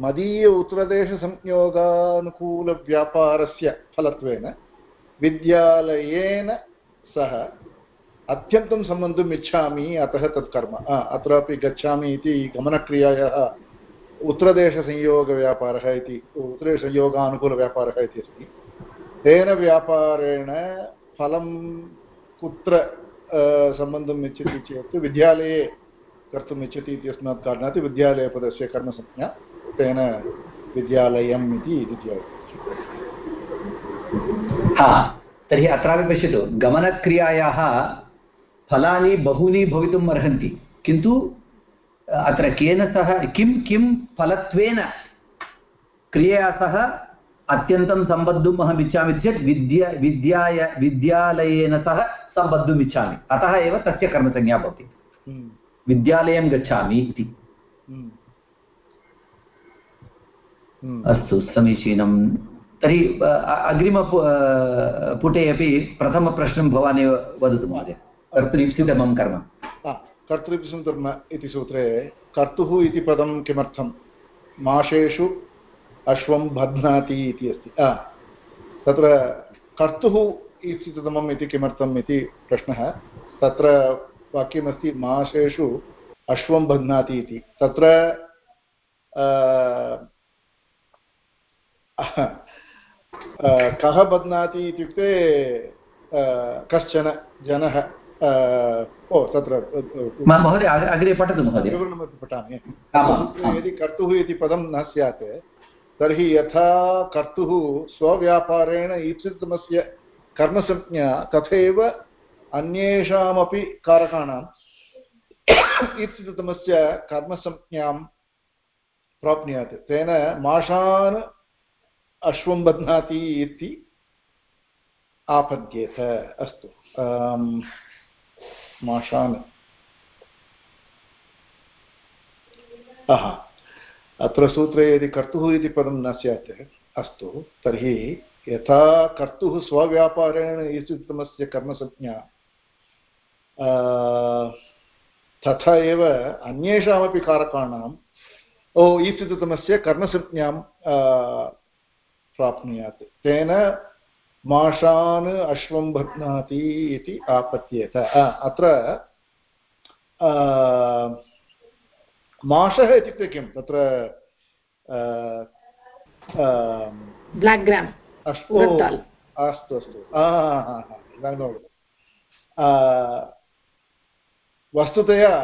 मदीय उत्तरदेशसंयोगानुकूलव्यापारस्य फलत्वेन विद्यालयेन सह अत्यन्तं सम्बन्धुम् इच्छामि, अतः तत् कर्म अत्रापि गच्छामि इति गमनक्रियायाः उत्तरदेशसंयोगव्यापारः इति, उत्तरदेशसंयोगानुकूलव्यापारः इति अस्ति। तेन व्यापारेण फलं कुत्र सम्बन्धम् इच्छति चेत् विद्यालये कर्तुम् इच्छति इत्यस्मात् कारणात् विद्यालयपदस्य कर्मसंज्ञा तेन विद्यालयम् इति द्वितीया। तर्हि अत्रापि पश्यतु, गमनक्रियायाः फलानि बहूनि भवितुम् अर्हन्ति किन्तु अत्र केन सह किं किं फलत्वेन क्रियया सह अत्यन्तं सम्बद्धुम् अहम् इच्छामि चेत् विद्या विद्याय विद्यालयेन सह सम्बद्धुम् इच्छामि अतः एव तस्य कर्मसंज्ञा भवति हम्म, विद्यालयं गच्छामि इति हम्म। हम्म, अस्तु समीचीनं तर्हि अ, अग्रिम पु- अ, पुटे अपि प्रथमप्रश्नं भवानेव वदतु महोदय कर्तृप्सितमं कर्म। कर्तृत्वसन्दर्भ इति सूत्रे कर्तुः इति पदं किमर्थं? मासेषु अश्वं बध्नाति इति अस्ति। तत्र कर्तुः इष्टितमम् इति किमर्थम् इति प्रश्नः। तत्र वाक्यमस्ति मासेषु अश्वं बध्नाति इति। तत्र कः बध्नाति इत्युक्ते कश्चन जनः। ओ तत्र महोदय अग्रे पठतु महोदय विवरणमपि पठामि यदि कर्तुः इति पदं न स्यात् तर्हि यथा कर्तुः स्वव्यापारेण ईप्सितमस्य कर्मसंज्ञा तथैव अन्येषामपि कारकाणां ईप्सिततमस्य कर्मसंज्ञां प्राप्नुयात् तेन माषान् अश्वं बध्नाति इति आपद्येत अस्तु अहा। अत्र सूत्रे यदि कर्तुः इति पदं न स्यात्, अस्तु। तर्हि यथा कर्तुः स्वव्यापारेण ईप्सिततमस्य कर्मसंज्ञा तथा एव अन्येषामपि कारकाणाम् ओ ईप्सिततमस्य कर्मसंज्ञां प्राप्नुयात्। तेन माषान् अश्वं बध्नाति इति आपत्येत। अत्र माषः इत्युक्ते किं तत्र ब्लाक् ग्राम्। अस्तु अस्तु। अस्तु वस्तुतया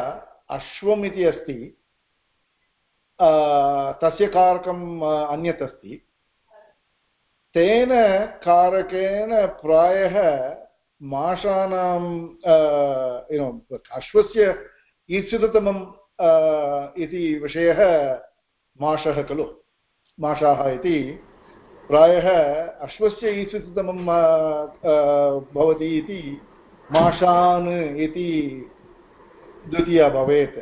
अश्वम् इति अस्ति। तस्य कारकम् अन्यत् अस्ति। तेन कारकेण प्रायः माषाणां अश्वस्य ईप्सिततमं इति विषयः माषः खलु। माषाः इति प्रायः अश्वस्य ईप्सिततमं भवति इति माषान् इति द्वितीया भवेत्।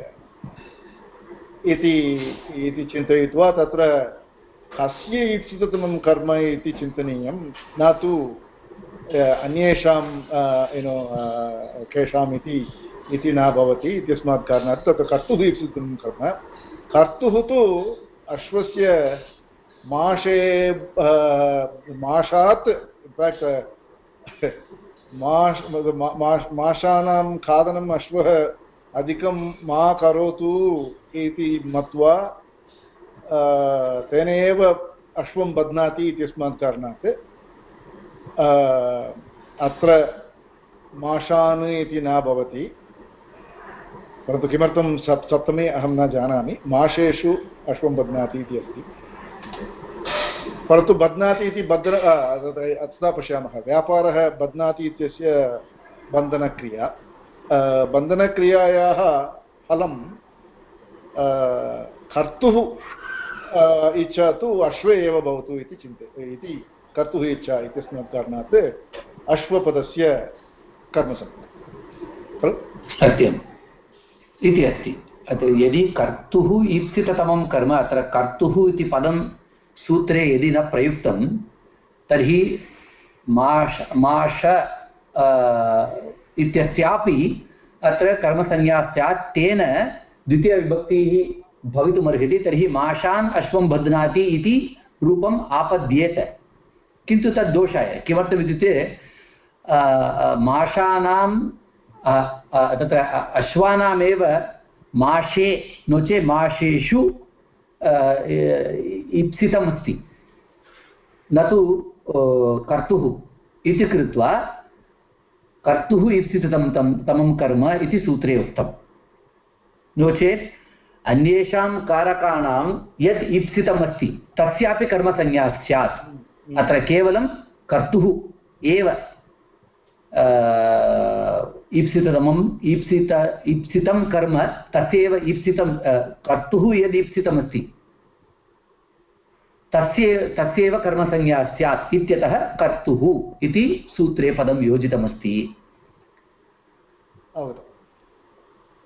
इति चिन्तयित्वा तत्र कस्य ईप्सिततमं कर्म इति चिन्तनीयं। न तु अन्येषां युनो केषाम् इति इति न भवति इत्यस्मात् कारणात् तत्र कर्तुः ईप्सितं कर्म। कर्तुः तु अश्वस्य माषे माषात् माष माषाणां खादनम् अश्वः अधिकं मा करोतु इति मत्वा तेन एव अश्वं बध्नाति इत्यस्मात् कारणात्। अत्र माषान् इति न भवति। परन्तु किमर्थं सप्, सप्तमे अहं न जानामि। माषेषु अश्वं बध्नाति इति अस्ति। परन्तु बध्नाति इति भद्र अत्र पश्यामः। व्यापारः बध्नाति इत्यस्य बन्धनक्रिया। बन्धनक्रियायाः फलं कर्तुः इच्छा तु अश्वे एव भवतु इति चिन्त्य इति कर्तुः इच्छा इत्यस्मात् कारणात् अश्वपदस्य कर्मसंज्ञा सत्यम् इति अस्ति यदि कर्तुः कर्म अत्र कर्तुः इति पदं सूत्रे यदि न प्रयुक्तं तर्हि माष माष इत्यस्यापि अत्र कर्मसंज्ञा स्यात् तेन द्वितीयविभक्तिः भवितुमर्हति, तर्हि माषान् अश्वं बध्नाति इति रूपम् आपद्येत। किन्तु तद् दोषाय, किमर्थमित्युक्ते माषाणां तत्र अश्वानामेव माषे नो चेत् माषेषु ईप्सितमस्ति न तु कर्तुः इति कृत्वा, कर्तुः ईप्सितं तं, तमं कर्म इति सूत्रे उक्तं नो चेत् अन्येषां कारकाणां यत् ईप्सितमस्ति तस्यापि कर्मसंज्ञा स्यात्। अत्र केवलं कर्तुः एव ईप्सिततमम् ईप्सित ईप्सितं कर्म तस्यैव ईप्सितं कर्तुः यद् ईप्सितमस्ति तस्य तस्यैव कर्मसंज्ञा स्यात् इत्यतः कर्तुः इति सूत्रे पदं योजितमस्ति।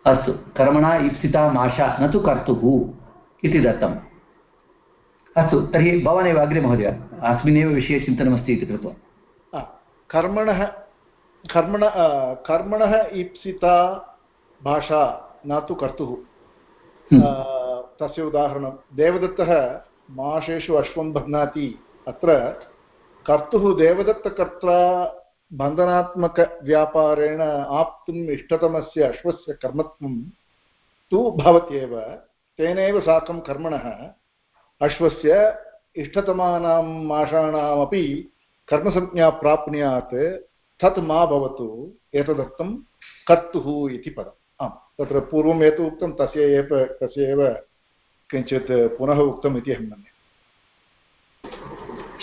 अस्तु कर्मणा ईप्सिता माषा न तु कर्तुः इति दत्तम्। अस्तु तर्हि भवानेव अग्रे महोदय अस्मिन्नेव विषये चिन्तनमस्ति इति कृत्वा। कर्मणः कर्मण कर्मणः ईप्सिता भाषा न तु कर्तुः। तस्य उदाहरणं देवदत्तः माषेषु अश्वं बध्नाति। अत्र कर्तुः देवदत्तकर्त्रा बन्धनात्मकव्यापारेण आप्तुम् इष्टतमस्य अश्वस्य कर्मत्वं तु भवत्येव, तेनैव साकं कर्मणः। अश्वस्य इष्टतमानां माषाणामपि कर्मसंज्ञा प्राप्नुयात्, तत् मा भवतु, एतदर्थं कर्तुः इति पदम्। आम्, तत्र पूर्वम् यत् उक्तं, तस्य एव तस्य एव किञ्चित् पुनः उक्तम् इति अहं मन्ये।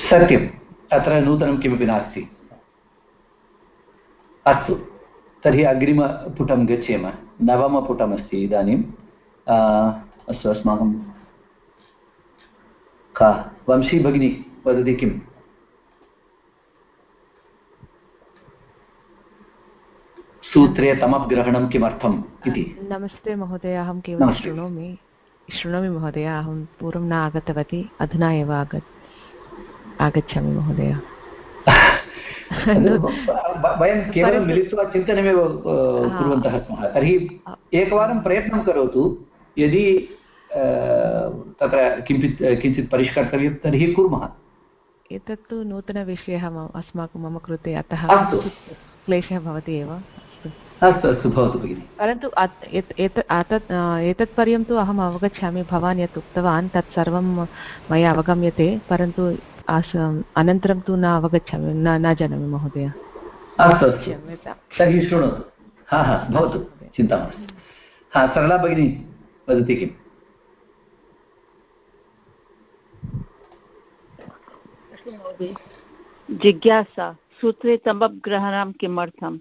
सत्यम् अत्र नूतनं किमपि नास्ति। अस्तु। तर्हि अग्रिमपुटं गच्छेम। नवमपुटमस्ति इदानीम् अस्तु अस्माकं का? वंशी भगिनी वदति किम्? सूत्रे तमग्रहणं किमर्थम् इति। नमस्ते महोदय अहं केवलं शृणोमि शृणोमि महोदय अहं पूर्वं न आगतवती अधुना एव आगत् आगच्छामि महोदय। वयं केवलं मिलित्वा चिन्तनमेव कुर्वन्तः स्मः तर्हि एकवारं प्रयत्नं करोतु यदि तत्र किञ्चित् किञ्चित् परिष्कर्तव्यं तर्हि कुर्मः एतत्तु नूतनविषयः अस्माकं मम कृते अतः क्लेशः भवति एव। अस्तु। अस्तु भवतु भगिनि। परन्तु एतत् पर्यन्तु अहम् अवगच्छामि भवान् यत् उक्तवान् तत् सर्वं मया अवगम्यते परन्तु अनन्तरं तु न अवगच्छामि न न जानामि महोदय। अस्तु अस्तु। तर्हि शृणोतु। हा हा भवतु चिन्ता मास्तु। हा सरला भगिनी वदति किम्? जिज्ञासा सूत्रे तमग्रहणं किमर्थं?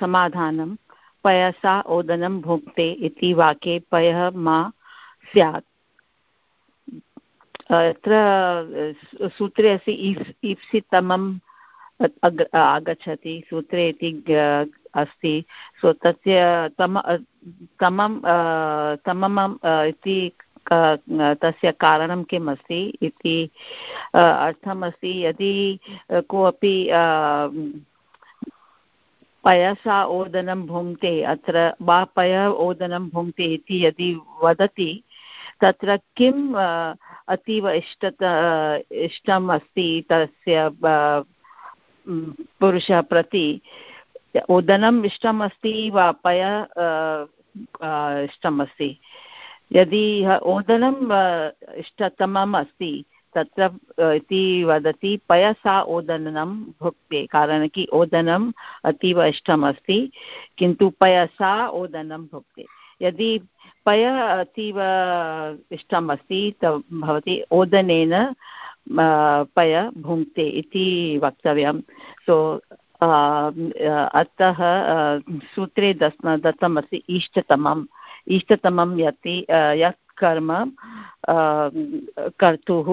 समाधानं पयसा ओदनं भुक्ते इति वाक्ये पयः मा स्यात्। अत्र सूत्रे अस्ति इस् इप्सितमम् आगच्छति, सूत्रे इति अस्ति। सो तस्य तम तमं तममम् इति तस्य कारणं किम् अस्ति इति अर्थमस्ति। यदि कोऽपि पयसा ओदनं भुङ्क्ते, अत्र वा पय ओदनं भुङ्क्ते इति यदि वदति, तत्र किम् अतीव इष्टत इष्टम् अस्ति तस्य पुरुषः प्रति। ओदनम् इष्टम् अस्ति वा पय इष्टम् अस्ति यदि ओदनम् इष्टतमम् अस्ति, तत्र इति वदति, पयसा ओदनं भुक्ते, कारणं कि ओदनम् अतीव इष्टम् अस्ति किन्तु पयसा ओदनं भुक्ते। यदि पय अतीव इष्टम् अस्ति भवति ओदनेन पय भुङ्क्ते इति वक्तव्यं. सो अतः सूत्रे दस् दत्तमस्ति इष्टतमम्. इष्टतमं यति यत् कर्म कर्तुः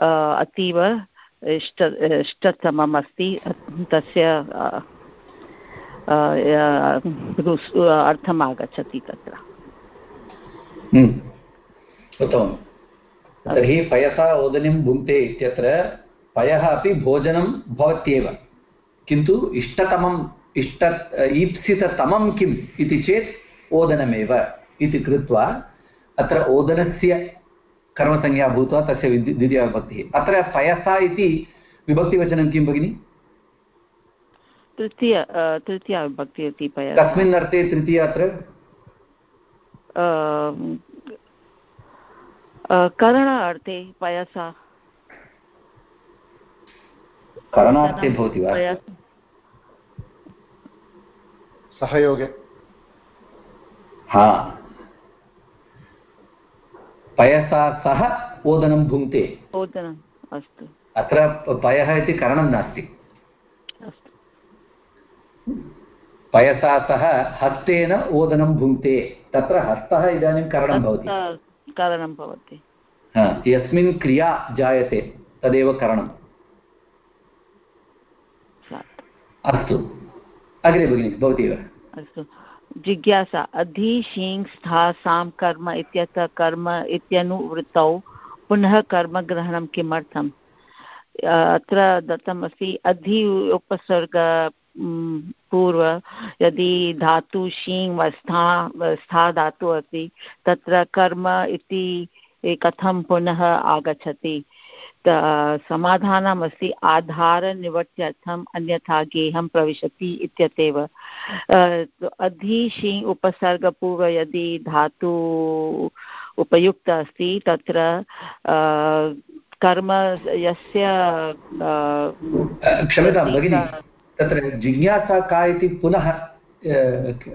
अतीव इष्ट इष्टतमम् अस्ति तस्य अर्थम् आगच्छति तत्र। उत्तमं तर्हि पयसा ओदनं भुङ्क्ते इत्यत्र पयः अपि भोजनं भवत्येव। किन्तु इष्टतमम् इष्ट ईप्सिततमं किम् इति चेत् ओदनमेव इति कृत्वा अत्र ओदनस्य कर्मसंज्ञा भूत्वा तस्य द्वितीयविभक्तिः। अत्र पयसा इति विभक्तिवचनं किं भगिनि? तृतीय तृतीया इति कस्मिन् अर्थे तृतीय अत्र? करण अर्थे पयसा। करणार्थे भवति वा? सहयोगे। हा। पयसा सह ओदनं भुङ्क्ते। ओदनम् अस्तु। अत्र पयः इति करणं नास्ति। पयसा सह हस्तेन ओदनं भुङ्क्ते तत्र हस्तः इदानीं करणं भवति। करणं भवति। यस्मिन् क्रिया जायते तदेव करणम्। अस्तु। अग्रे भगिनि भवती एव। अस्तु। जिज्ञासा अधिशीङ् स्थासां कर्म इत्यत्र कर्म इत्यनुवृत्तौ पुनः कर्मग्रहणं किमर्थम्? अत्र दत्तमस्ति अधि उपसर्ग पूर्व यदि धातु शीङ् वा स्था स्था धातु अस्ति तत्र कर्म इति कथं पुनः आगच्छति? समाधानमस्ति आधारनिवृत्त्यर्थम् अन्यथा गेहं प्रविशति इत्यतेव। अधिशि उपसर्गपूर्व यदि धातु उपयुक्त अस्ति तत्र कर्म यस्य क्षम्यतां भगिनि। तत्र जिज्ञासा का इति पुनः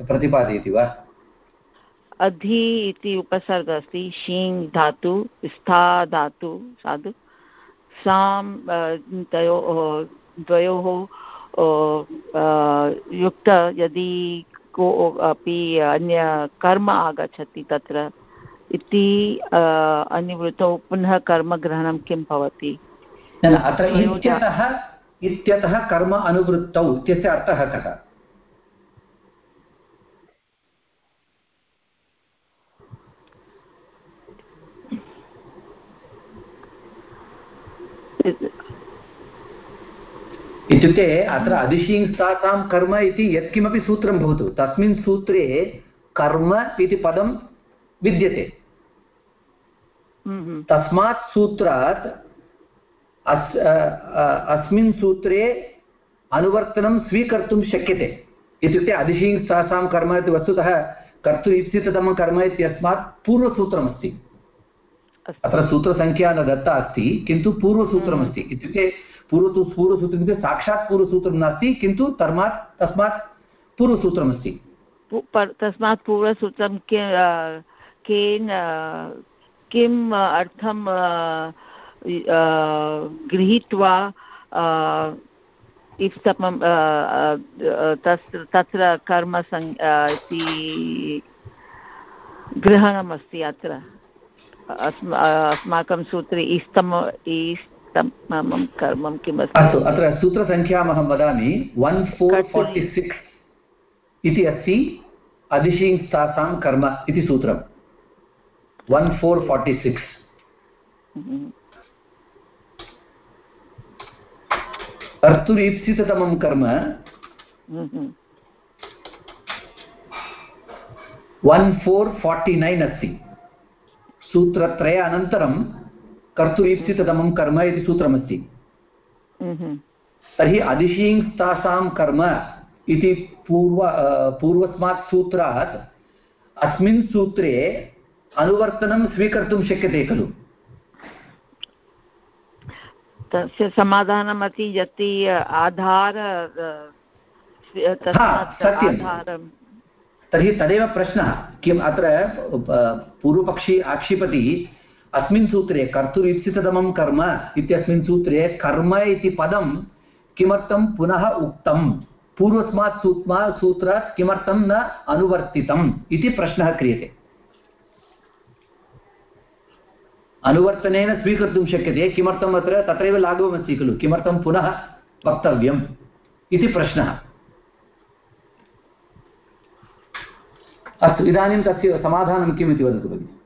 प्रतिपादयति वा? अधि इति उपसर्ग अस्ति शीङ् धातु स्था धातु साधु। सां तयोः द्वयोः युक्त यदि को अपि अन्य कर्म आगच्छति तत्र इति अनिवृत्तौ पुनः कर्मग्रहणं किं भवति? अत्र इत्यतः इत्यतः कर्म अनुवृत्तौ इत्यस्य अर्थः कः? इत्युक्ते अत्र अधिशींसासां कर्म इति यत्किमपि सूत्रं भवतु। तस्मिन् सूत्रे कर्म इति पदं विद्यते। हम्म, तस्मात् सूत्रात् अस् अस्मिन् सूत्रे अनुवर्तनं स्वीकर्तुं शक्यते। इत्युक्ते अधिशींसासां कर्म इति वस्तुतः कर्तुः इप्सिततमं कर्म इत्यस्मात् पूर्वसूत्रमस्ति। अत्र सूत्रसङ्ख्या न दत्ता अस्ति किन्तु पूर्वसूत्रमस्ति। इत्युक्ते पूर्व पूर्वसूत्रम् इत्युक्ते साक्षात् पूर्वसूत्रं नास्ति किन्तु तस्मात् तस्मात् पूर्वसूत्रमस्ति। तस्मात् पूर्वसूत्रं केन किम् अर्थं गृहीत्वा इष्टपं तत्र कर्म इति ग्रहणमस्ति अत्र। अस्माकं सूत्रे इष्टम् इष्ट मम कर्मं किमस्ति? अस्तु अत्र सूत्रसङ्ख्याम् अहं वदामि। वन् फोर् फार्टि सिक्स् इति अस्ति अधिशींसासां कर्म इति सूत्रं वन् फोर् फार्टि सिक्स् कर्तुरीप्सिततमं कर्म वन् फोर् फार्टि नैन् अस्ति सूत्रत्रय अनन्तरं कर्तुरीप्सिततमं कर्म इति सूत्रमस्ति तर्हि अधिशींस्तासां कर्म इति पूर्व पूर्वस्मात् सूत्रात् अस्मिन् सूत्रे अनुवर्तनं स्वीकर्तुं शक्यते खलु तस्य समाधानमपि यति आधार तर्हि तदेव प्रश्नः। किम् अत्र पूर्वपक्षी आक्षिपति अस्मिन् सूत्रे कर्तुरीप्सिततमं कर्म इत्यस्मिन् सूत्रे कर्म इति पदं किमर्थं पुनः उक्तं? पूर्वस्मात् सूत्मा सूत्रात् किमर्थं न अनुवर्तितम् इति प्रश्नः क्रियते। अनुवर्तनेन स्वीकर्तुं शक्यते. किमर्थम् अत्र? तत्रैव लाघवमस्ति खलु. किमर्थं पुनः वक्तव्यम्? इति प्रश्नः. अस्तु इदानीं तस्य समाधानं किम् इति वदतु भगिनि?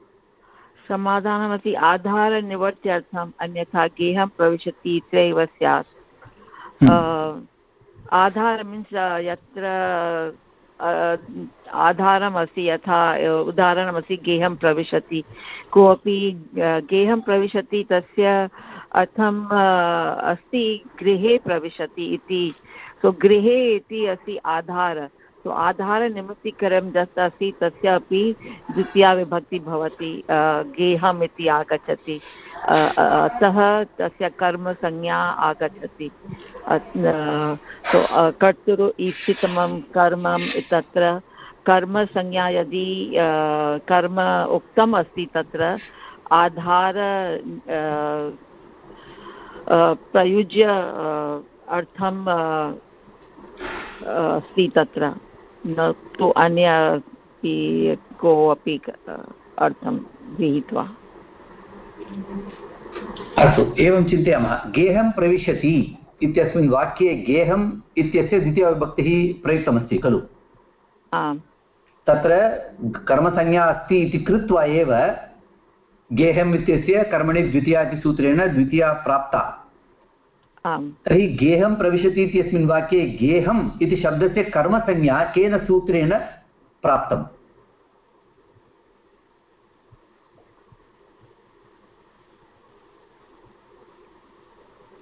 समाधानमस्ति. आधारनिवर्त्यर्थम् अन्यथा गेहं प्रविशति इत्येव स्यात्. हम्म। आधार मीन्स् यत्र आधारमस्ति यथा, उदाहरणमस्ति, गेहं प्रविशति। कोऽपि गेहं प्रविशति तस्य अर्थम् अस्ति, गृहे प्रविशति इति। सो गृहे इति अस्ति आधार। सो आधारनिमित्तीकरं यत् अस्ति तस्य अपि द्वितीया विभक्ति भवति गेहम् इति आगच्छति अतः तस्य कर्मसंज्ञा आगच्छति। सो कर्तुरु ईप्सितमं कर्मं तत्र कर्मसंज्ञा यदि कर्म उक्तम् अस्ति तत्र, आधार प्रयुज्य अर्थं अस्ति तत्र। न तु अन्य कोऽपि अर्थं गृहीत्वा। अस्तु एवं चिन्तयामः। गेहं प्रविशति इत्यस्मिन् वाक्ये गेहम् इत्यस्य द्वितीयविभक्तिः प्रयुक्तमस्ति खलु? तत्र कर्मसंज्ञा अस्ति इति कृत्वा एव गेहम् इत्यस्य कर्मणि द्वितीया इति सूत्रेण द्वितीया प्राप्ता। तर्हि गेहं प्रविशति इत्यस्मिन् वाक्ये गेहम् इति शब्दस्य कर्मसंज्ञा केन सूत्रेण प्राप्तम्?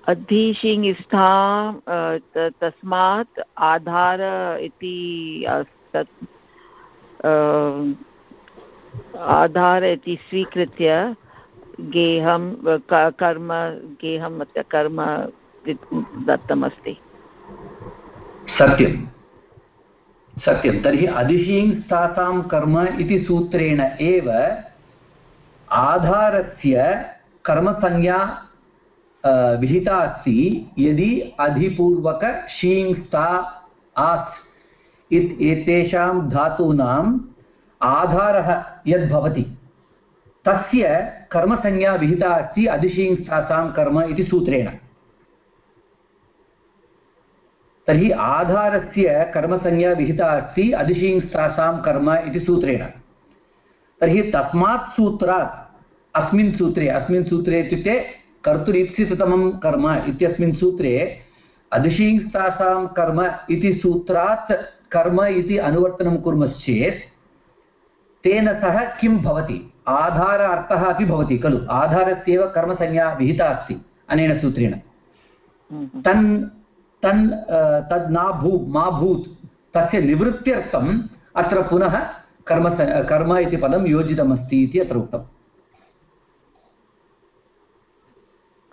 अधीशिङ्स्थां तस्मात् आधार इति आधार इति स्वीकृत्य गेहं कर्म गेहं कर्म दत्तमस्ति। सत्यं। सत्यं। तर्हि अधिशींस्तासां कर्म इति सूत्रेण एव आधारस्य कर्मसंज्ञा विहिता अस्ति। यदि अधिपूर्वक शीङ्स्ता आस् एतेषां धातूनाम् आधारः यद्भवति तस्य कर्मसंज्ञा विहिता अस्ति अधिशींस्तासां कर्म इति सूत्रेण। तर्हि आधारस्य कर्मसंज्ञा विहिता अस्ति अधिशींस्तासां कर्म इति सूत्रेण। तर्हि तस्मात् सूत्रात् अस्मिन् सूत्रे अस्मिन् सूत्रे इत्युक्ते कर्तुरीप्सिततमं कर्म इत्यस्मिन् सूत्रे अधिशींस्तासां कर्म इति सूत्रात् कर्म इति अनुवर्तनं कुर्मश्चेत् तेन सह किं भवति? आधार अर्थः अपि भवति खलु। आधारस्यैव कर्मसंज्ञा विहिता अस्ति अनेन सूत्रेण। हम्म। तन् तन् तद् नाभू मा भूत् तस्य निवृत्त्यर्थम् अत्र पुनः कर्म कर्म इति पदं योजितमस्ति इति अत्र उक्तम्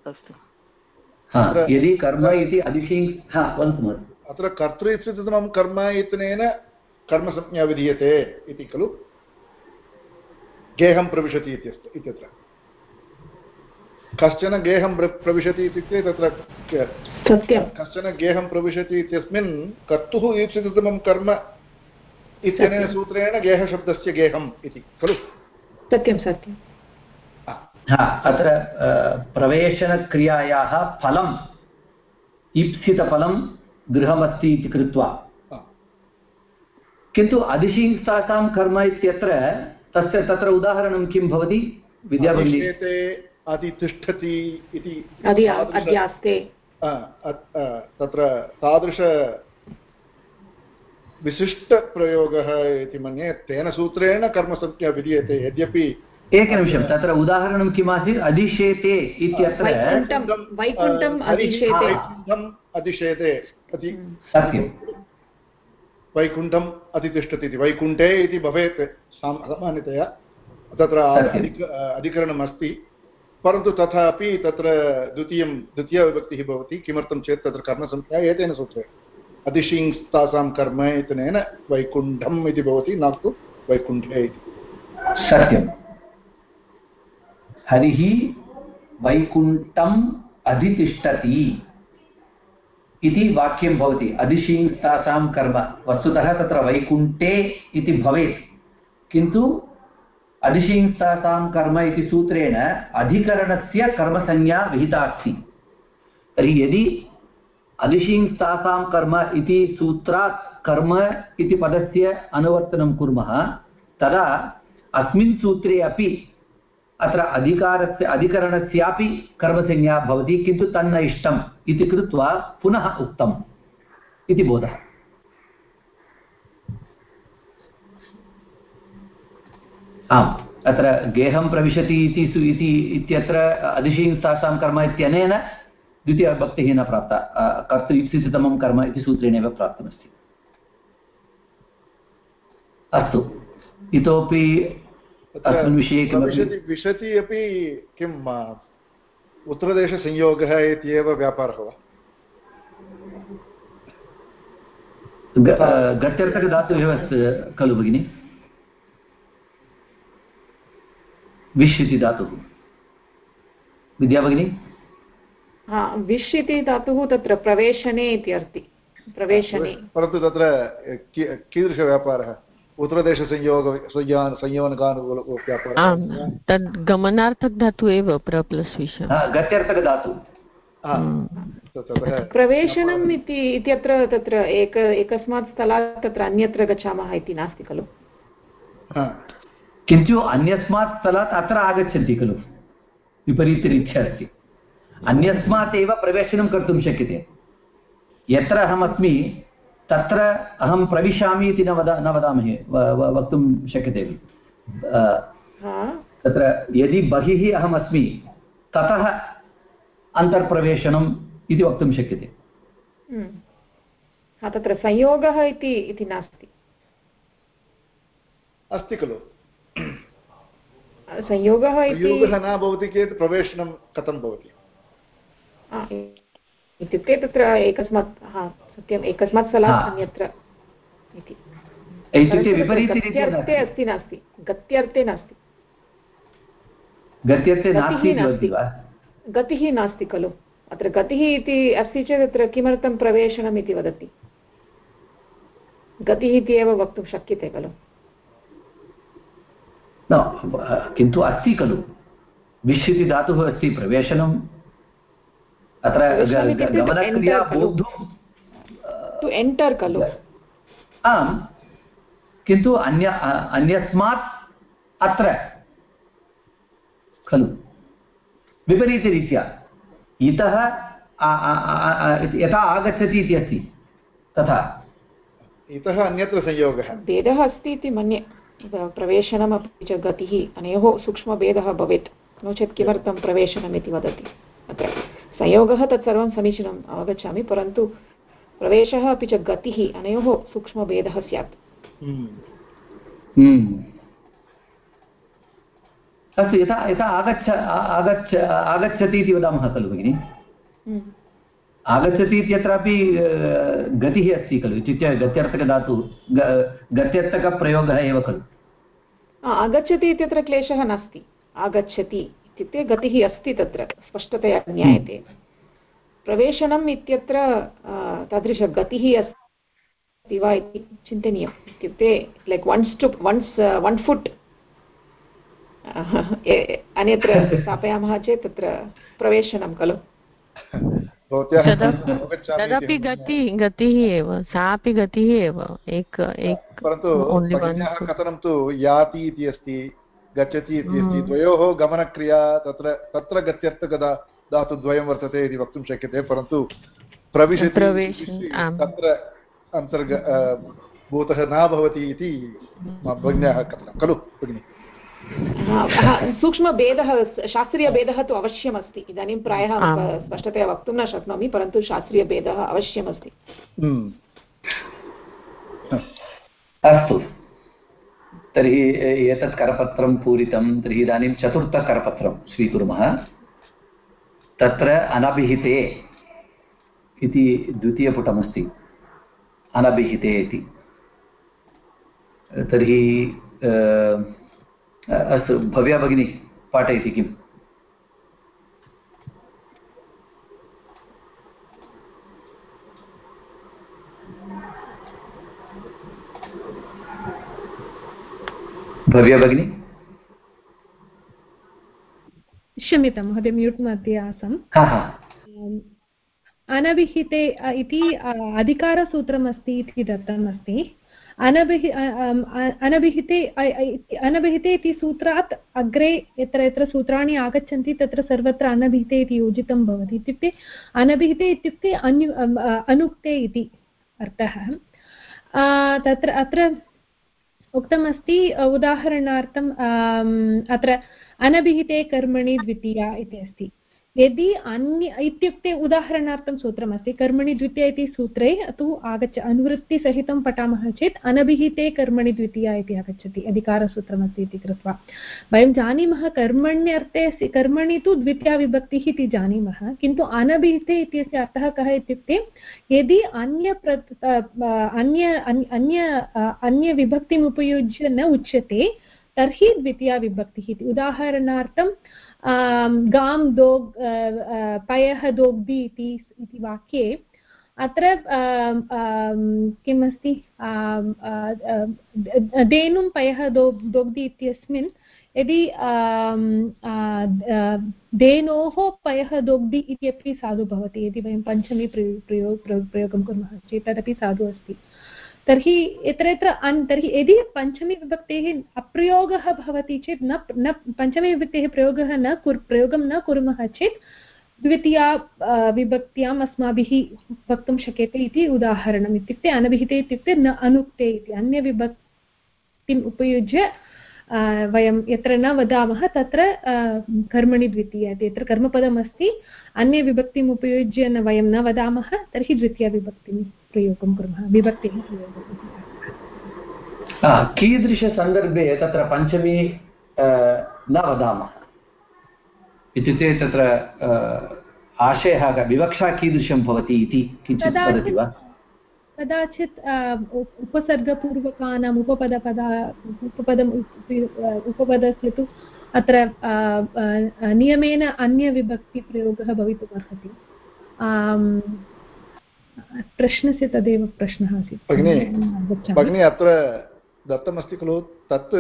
अस्तु. हा यदि कर्म इति अधिशी हा वदन्तु अत्र कर्तृत्वतमं कर्म इत्यनेन कर्मसंज्ञा विधीयते इति खलु? गेहं प्रविशति इत्यस्त इत्यत्र। कश्चन गेहं प्रविशति इत्युक्ते तत्र सत्यं कश्चन गेहं प्रविशति इत्यस्मिन् कर्तुः ईप्सिततमं कर्म इत्यनेन सूत्रेण गेहशब्दस्य गेहम् इति खलु? सत्यं सत्यं हा। अत्र प्रवेशनक्रियायाः फलम् ईप्सितफलं गृहमस्ति इति कृत्वा। किन्तु अधिशिंसासां कर्म इत्यत्र तस्य तत्र उदाहरणं किं भवति? विद्याभगिनी। अतितिष्ठति इति अध्यास्ते। तत्र तादृश विशिष्टप्रयोगः इति मन्ये तेन सूत्रेण कर्मसंज्ञा विधीयते। यद्यपि एकनिमिषं तत्र उदाहरणं किम् आसीत् अधिशेते इत्यत्र वैकुण्ठम् अधिशेते वैकुण्ठम् अतितिष्ठति इति। वैकुण्ठे इति भवेत् सामान्यतया। तत्र अधिकरणम् अस्ति परन्तु तथापि तत्र द्वितीयं द्वितीयविभक्तिः भवति, किमर्थं चेत् तत्र कर्मसंख्या एतेन सूत्रेण अधिशिंस्तासां कर्म इत्यनेन वैकुण्ठम् इति भवति, न तु वैकुण्ठे इति। सत्यं। हरिः वैकुण्ठम् अधितिष्ठति इति वाक्यं भवति। अधिशींस्तासां कर्म। वस्तुतः तत्र वैकुण्ठे इति भवेत्। किन्तु अधिशींस्तासां कर्म इति सूत्रेण अधिकरणस्य कर्मसंज्ञा विहिता अस्ति तर्हि यदि अधिशींस्तासां कर्म इति सूत्रात् कर्म इति पदस्य अनुवर्तनं कुर्मः, तदा अस्मिन् सूत्रे अपि अत्र अधिकारस्य, अधिकरणस्यापि कर्मसंज्ञा भवति, किन्तु तन्न इष्टम् इति कृत्वा पुनः उक्तम् इति बोधः। आम् अत्र गेहं प्रविशति इति इति इत्यत्र अधिशींसासां कर्म इत्यनेन द्वितीयभक्तिः न प्राप्ता कर्तृ कर्म इति सूत्रेणैव प्राप्तमस्ति। अस्तु इतोपि अस्मिन् विषये किमपि विशति अपि किम् उत्तरदेशसंयोगः इत्येव व्यापारः वा? गत्यर्थकधातुः खलु भगिनि? विश् इति धातुः। विद्या भगिनि? हा विश् इति धातुः तत्र प्रवेशने इति अर्ति प्रवेशने। परन्तु तत्र कीदृशव्यापारः? उत्तरदेशसंयोग तद् गमनार्थकधातु एव प्र प्लस् गत्यर्थकधातु। प्रवेशनम् इति इत्यत्र तत्र एक एकस्मात् स्थलात् तत्र अन्यत्र गच्छामः इति नास्ति खलु। किन्तु अन्यस्मात् स्थलात् अत्र आगच्छन्ति खलु। विपरीतरीत्या अस्ति। अन्यस्मात् एव प्रवेशनं कर्तुं शक्यते। यत्र अहमस्मि तत्र अहं प्रविशामि इति न वदा न वदामहे वक्तुं शक्यते। तत्र यदि बहिः अहमस्मि ततः अन्तर्प्रवेशनम् इति वक्तुं शक्यते। हम्म। तत्र संयोगः इति नास्ति। अस्ति खलु। संयोगः संयोगः न भवति चेत् प्रवेशनं कथं भवति? इत्युक्ते तत्र एकस्मात् हा सत्यम् एकस्मात् स्थलात् अन्यत्र इति। गत्यर्थे अस्ति नास्ति। गत्यर्थे नास्ति। गत्यर्थे नास्ति गतिः नास्ति खलु। अत्र गतिः इति अस्ति चेत् अत्र किमर्थं प्रवेशनम् इति वदति। गतिः इति एव वक्तुं शक्यते खलु। न किन्तु अस्ति खलु। विश् इति धातुः अस्ति प्रवेशनम्। अत्र गमनक्रिया बोद्धुं टु एण्टर् खलु। आम्। किन्तु अन्य अन्यस्मात् अत्र खलु। विपरीतरीत्या इतः यथा आगच्छति इति अस्ति। तथा। इतः अन्यत्र संयोगः भेदः अस्ति इति मन्ये। प्रवेशनमपि च गतिः अनयोः सूक्ष्मभेदः भवेत् नो चेत् किमर्थं प्रवेशनम् इति वदति अत्र संयोगः तत्सर्वं समीचीनम् अवगच्छामि परन्तु प्रवेशः अपि च गतिः अनयोः सूक्ष्मभेदः स्यात् हम्म। हम्म। अस्तु यथा यथा आगच्छ आगच्छ आगच्छति इति वदामः खलु भगिनि हम्म। आगच्छति इत्यत्रापि गतिः अस्ति खलु। इत्युक्ते गत्यर्थकधातु गत्यर्थकप्रयोगः एव खलु। आगच्छति इत्यत्र क्लेशः नास्ति। आगच्छति इत्युक्ते गतिः अस्ति तत्र स्पष्टतया ज्ञायते। प्रवेशनम् इत्यत्र तादृशगतिः अस्ति वा इति चिन्तनीयम्। इत्युक्ते like ones two ones one foot अन्यत्र स्थापयामः चेत् तत्र प्रवेशनं खलु। तदपि गतिः गतिः एव सापि गतिः एव एक एक परन्तु कथनं तु याति इति अस्ति गच्छति इति अस्ति द्वयोः गमनक्रिया तत्र तत्र गत्यर्थकदा धातुद्वयं वर्तते इति वक्तुं शक्यते परन्तु प्रविशति तत्र अन्तर्ग भूतः न भवति इति भगिन्याः कथनं। खलु भगिनि? सूक्ष्मभेदः शास्त्रीयभेदः तु अवश्यमस्ति. इदानीं प्रायः स्पष्टतया वक्तुं न शक्नोमि परन्तु शास्त्रीयभेदः अवश्यमस्ति. हम्म। अस्तु. तर्हि एतत् करपत्रं पूरितं तर्हि इदानीं चतुर्थकरपत्रं स्वीकुर्मः. तत्र अनभिहिते इति द्वितीयपुटमस्ति. अनभिहिते इति. तर्हि अस्तु भव्या भगिनी पाठयति किम्? भव्या भगिनी? क्षम्यतां महोदय म्यूट् मध्ये आसम्। अनभिहिते इति अधिकारसूत्रमस्ति इति दत्तमस्ति। अनभिहि अनभिहिते अनभिहिते इति सूत्रात् अग्रे यत्र यत्र सूत्राणि आगच्छन्ति, तत्र सर्वत्र अनभिहिते इति योजितं भवति इत्युक्ते, अनभिहिते इत्युक्ते अन्यु अनुक्ते इति अर्थः। तत्र, अत्र उक्तमस्ति उदाहरणार्थम् अत्र अनभिहिते कर्मणि द्वितीया इति अस्ति। यदि अन्य इत्युक्ते उदाहरणार्थं सूत्रमस्ति, कर्मणि द्वितीया इति सूत्रे तु आगच्छ, अनुवृत्तिसहितं पठामः चेत् अनभिहिते कर्मणि द्वितीया इति आगच्छति, अधिकारसूत्रमस्ति इति कृत्वा। वयं जानीमः कर्मण्यर्थे कर्मणि तु द्वितीया विभक्तिः इति जानीमः, किन्तु अनभिहिते इत्यस्य अर्थः कः इत्युक्ते, यदि अन्य अन्य अन्य अन्यविभक्तिम् उपयुज्य न उच्यते, तर्हि द्वितीया विभक्तिः इति। उदाहरणार्थं गां दोग् पयः दोग्धि इति वाक्ये अत्र किम् अस्ति धेनुं पयः दो दोग्धि इत्यस्मिन् यदि धेनोः पयः दोग्धि इत्यपि साधु भवति। यदि वयं पञ्चमी प्रयोग प्रयोगं कुर्मः चेत् तदपि साधु अस्ति। तर्हि यत्र यत्र अन्, तर्हि यदि पञ्चमीविभक्तेः अप्रयोगः भवति चेत् न न पञ्चमीविभक्तेः प्रयोगः न कुर्, प्रयोगं न कुर्मः चेत् द्वितीया विभक्त्याम् अस्माभिः वक्तुं शक्यते इति उदाहरणम् इत्युक्ते अनभिहिते इत्युक्ते न अनुक्ते इति। अन्यविभक्तिम् उपयुज्य वयं यत्र न वदामः तत्र कर्मणि द्वितीया इति। यत्र कर्मपदमस्ति अन्यविभक्तिम् उपयुज्य न वयं न वदामः, तर्हि द्वितीयाविभक्तिं प्रयोगं कुर्मः विभक्तिः प्रयोगं कीदृशसन्दर्भे तत्र पञ्चमी न वदामः? इत्युक्ते तत्र आशयः विवक्षा कीदृशं भवति इति किञ्चित् वदति वा? कदाचित् उपसर्गपूर्वकानाम् उपपदपदा उपपदम् उपपदस्य तु अत्र नियमेन अन्यविभक्तिप्रयोगः भवितुम् अर्हति प्रश्नस्य तदेव प्रश्नः आसीत्। भगिनी। भगिनी अत्र दत्तमस्ति खलु तत्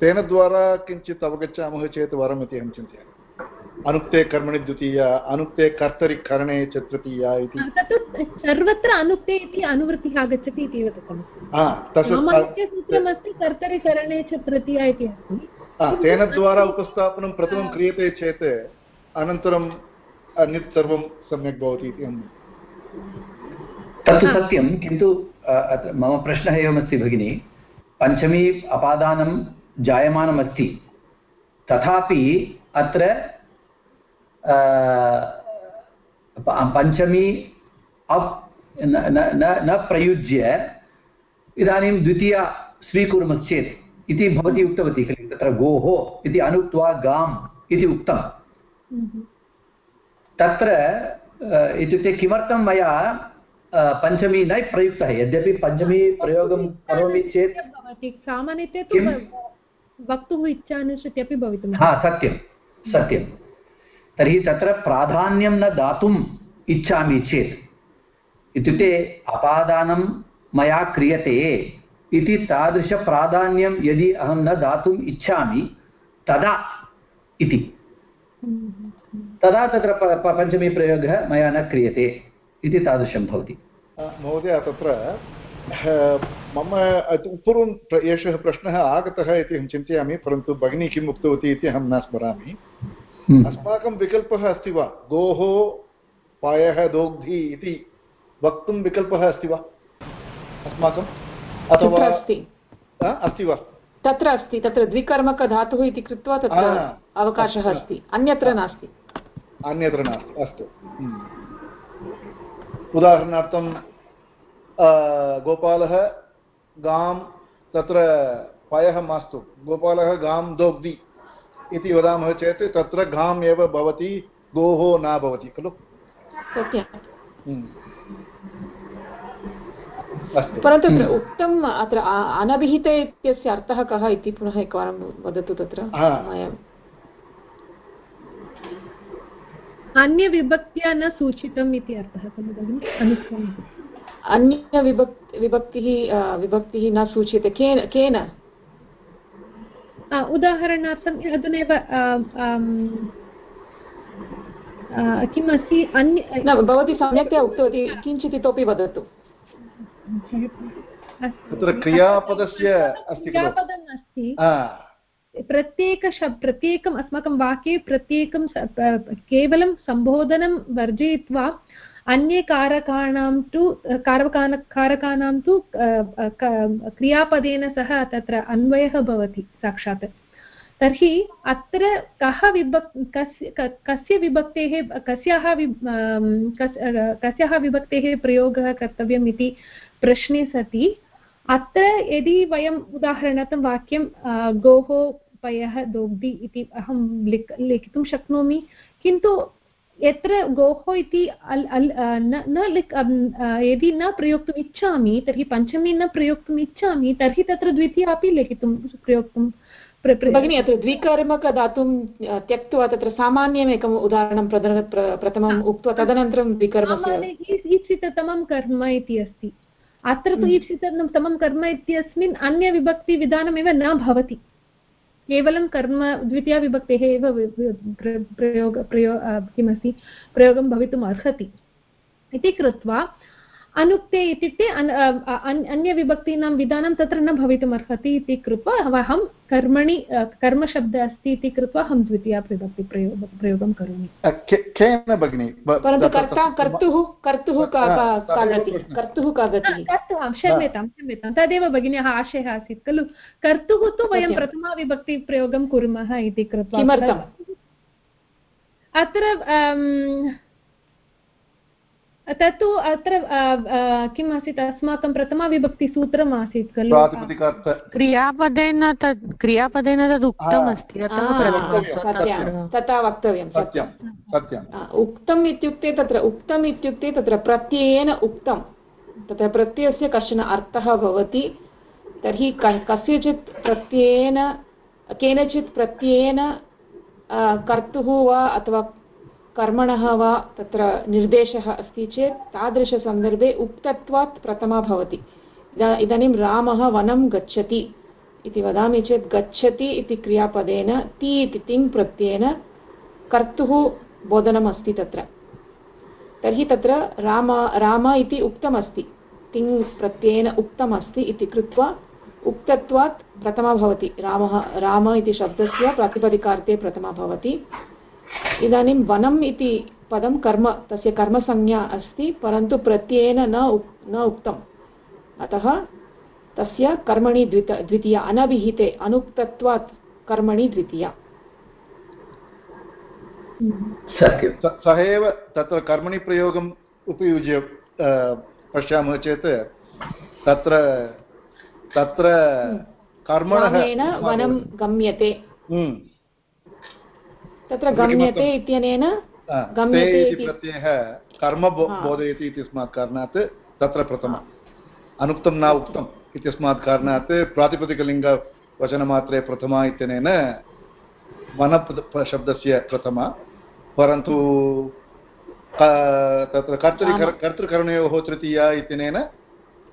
तेन द्वारा किञ्चित् अवगच्छामः चेत् वरम् इति अहं चिन्तयामि। अनुक्ते कर्मणि द्वितीया अनुक्ते कर्तरि करणे च तृतीया इति सर्वत्र अनुक्ते इति अनुवृत्तिः आगच्छति इति एव दत्तमस्ति हा तस्य सामान्यसूत्रमस्ति च तृतीया इति अस्ति। तेन द्वारा उपस्थापनं प्रथमं क्रियते चेत् अनन्तरम् अन्यत् सर्वं सम्यक् भवति इति अहं तत्तु सत्यं किन्तु मम प्रश्नः एवमस्ति भगिनि। पञ्चमी अपादानं जायमानमस्ति। तथापि अत्र पञ्चमी अप् न प्रयुज्य इदानीं द्वितीया स्वीकुर्मश्चेत् इति भवती उक्तवती खलु तत्र गोः इति अनुक्त्वा गाम् इति उक्तं तत्र अ, इत्युक्ते किमर्थं मया पञ्चमी न प्रयुक्तः यद्यपि पञ्चमी प्रयोगं करोमि चेत् भवति सामान्यतया तु किम्? व- वक्तुः इच्छानुसृति अपि भवितुम् हा सत्यं सत्यं। तर्हि तत्र प्राधान्यं न दातुम् इच्छामि चेत्। इत्युक्ते अपादानं मया क्रियते इति तादृशप्राधान्यं यदि अहं न दातुम् इच्छामि तदा इति। तदा तत्र प- प- पञ्चमीप्रयोगः मया न क्रियते इति तादृशं भवति। महोदय तत्र मम पूर्वं प्र- एषः प्रश्नः आगतः इति अहं चिन्तयामि परन्तु भगिनी किम् उक्तवती इति अहं न स्मरामि। हम्म। अस्माकं विकल्पः अस्ति वा? गोः पायः दोग्धि इति वक्तुं विकल्पः अस्ति वा? अस्माकं? तत्र अथवा अस्ति अस्ति वा? तत्र अस्ति तत्र द्विकर्मकधातुः इति कृत्वा तत्र अवकाशः अस्ति। अन्यत्र नास्ति। अन्यत्र नास्ति अस्तु। हम्म। उदाहरणार्थं गोपालः गां तत्र पयः मास्तु। गोपालः गां दोग्धि इति वदामः चेत् तत्र गाम् एव भवति गोः न भवति खलु? हम्म। परन्तु उक्तम् अत्र अनभिहित इत्यस्य अर्थः कः इति पुनः एकवारं वदतु तत्र हा। मया अन्यविभक्त्या न सूचितम् इति अर्थः खलु भगिनि? इति अन्यविभक् विभक्तिः विभक्तिः न सूच्यते। केन? केन उदाहरणार्थम् अधुनैव किम् अस्ति अन्य न भवती सम्यक्तया उक्तवती किञ्चित् इतोपि वदतु। तत्र क्रियापदस्य अस्ति क्रियापदम् अस्ति। आ, प्रत्येकशब् प्रत्येकम् अस्माकं वाक्ये प्रत्येकं केवलं सम्बोधनं वर्जयित्वा अन्ये कारकाणां तु कारकान कारकाणां तु क्रियापदेन सह तत्र अन्वयः भवति साक्षात्। तर्हि अत्र कः विभक् कस्य कस्य विभक्तेः कस्याः अ, कस्याः विभक्तेः प्रयोगः कर्तव्यम् इति प्रश्ने सति। अत्र यदि वयम् उदाहरणार्थं वाक्यं गोः पयः दोग्धि इति अहं लिख लिखितुं शक्नोमि किन्तु यत्र गोः इति अल् अल् न लिख यदि न प्रयोक्तुम् इच्छामि तर्हि पञ्चमी न प्रयोक्तुम् इच्छामि तर्हि तत्र द्वितीया अपि लिखितुं प्रयोक्तुं प्र- प्र- भगिनी अत्र द्विकर्मकधातुं त्यक्त्वा तत्र सामान्यम् एकम् उदाहरणं प्रथमम् उक्त्वा तदनन्तरं द्विकर्मस्य सामान्य कर्म इति अस्ति। अत्र तु ईप्सिततमं कर्म इत्यस्मिन् अन्यविभक्तिविधानमेव न भवति। केवलं कर्म द्वितीयाविभक्तेः एव प्रयोग प्रयो किमस्ति? प्रयोगं भवितुम् अर्हति इति कृत्वा अनुक्ते इत्युक्ते अन्- अन्- अन्यविभक्तीनां विधानं तत्र न भवितुम् अर्हति इति कृत्वा अहं कर्मणि कर्मशब्दः अस्ति इति कृत्वा अहं द्वितीया विभक्ति प्रयोग प्रयोगं करोमि। केन भगिनि? परन्तु कर्ता कर्तुः कर्तुः का का- का तदेव गतिः प्रश्नः। कर्तुः का गतिः कर्तुः क्षम्यतां क्षम्यतां। तदेव भगिन्याः आशयः आसीत् खलु? कर्तुः तु वयं प्रथमाविभक्तिप्रयोगं कुर्मः इति कृत्वा किमर्थम्? अत्र तत्तु अत्र किम् आसीत्? अस्माकं प्रथमाविभक्तिसूत्रम् आसीत् खलु? क्रियापदेन तद् क्रियापदेन तद् उक्तमस्ति तथा वक्तव्यं सत्यं। सत्यं उक्तम् इत्युक्ते तत्र उक्तम् इत्युक्ते तत्र प्रत्ययेन उक्तं तत्र प्रत्ययस्य कश्चन अर्थः भवति तर्हि कस्यचित् प्रत्ययेन केनचित् प्रत्ययेन कर्तुः वा अथवा कर्मणः वा तत्र निर्देशः अस्ति चेत् तादृशसन्दर्भे उक्तत्वात् प्रथमा भवति। इदा- इदानीं रामः वनं गच्छति इति वदामि चेत् गच्छति इति क्रियापदेन ति इति तिङ् प्रत्ययेन कर्तुः बोधनम् अस्ति तत्र। तर्हि तत्र राम राम इति उक्तमस्ति, तिङ् प्रत्ययेन उक्तमस्ति इति कृत्वा उक्तत्वात् प्रथमा भवति। रामः, राम इति शब्दस्य प्रातिपदिकार्थे प्रथमा भवति। इदानीं वनम् इति पदं कर्म तस्य कर्मसंज्ञा अस्ति परन्तु प्रत्ययेन न उक् न उक्तम्। अतः तस्य कर्मणि द्वित द्वितीया अनभिहिते अनुक्तत्वात् कर्मणि द्वितीया। सः एव तत्र कर्मणि प्रयोगम् उपयुज्य पश्यामः चेत् तत्र तत्र कर्मणः वनं गम्यते। तत्र गम्यते इत्यनेन ते गम्यते इति इति। प्रत्ययः कर्म बोधयति इत्यस्मात् कारणात् तत्र प्रथम अनुक्तं न उक्तम् इत्यस्मात् कारणात् प्रातिपदिकलिङ्गवचनमात्रे प्रथमा इत्यनेन वनपद शब्दस्य प्रथमा। परन्तु तत्र कर्तरि। कर्तृकरणयोः तृतीया इत्यनेन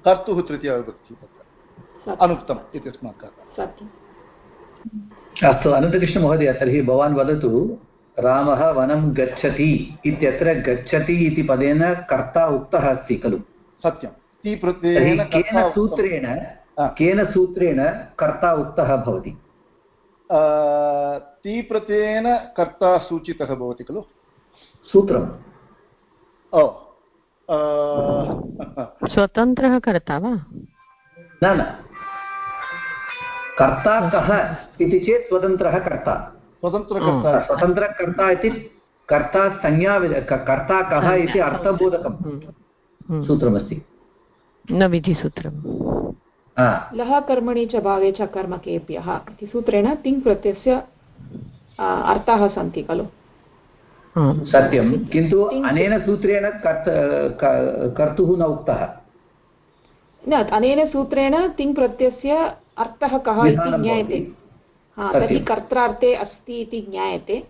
कर्तुः तृतीया विभक्तिः तत्र। अनुक्तम् इत्यस्मात् कारणात्। अस्तु अनन्तकृष्णमहोदय तर्हि भवान् वदतु रामः वनं गच्छति इत्यत्र गच्छति इति पदेन कर्ता उक्तः अस्ति खलु? सत्यं। ति केन सूत्रेण केन सूत्रेण कर्ता उक्तः भवति? अ, ति प्रत्ययेन कर्ता सूचितः भवति खलु? सूत्रम्। ओ। स्वतन्त्रः कर्ता वा? न न। कर्ता कः इति चेत् स्वतन्त्रः कर्ता। स्वतन्त्रकर्ता। स्वतन्त्रकर्ता इति कर्ता संज्ञा कर्ता कः इति अर्थबोधकं हम्म। सूत्रमस्ति। न विधिसूत्रम्। लः कर्मणि च भावे च कर्मकेभ्यः इति सूत्रेण तिङ् प्रत्ययस्य अर्थाः सन्ति खलु। सत्यं। किन्तु अनेन सूत्रेण कर्त कर्तुः न उक्तः। न अनेन सूत्रेण तिङ् प्रत्ययस्य अर्थः कः इति ज्ञायते। हा तर्हि कर्त्रार्थे अस्ति इति ज्ञायते।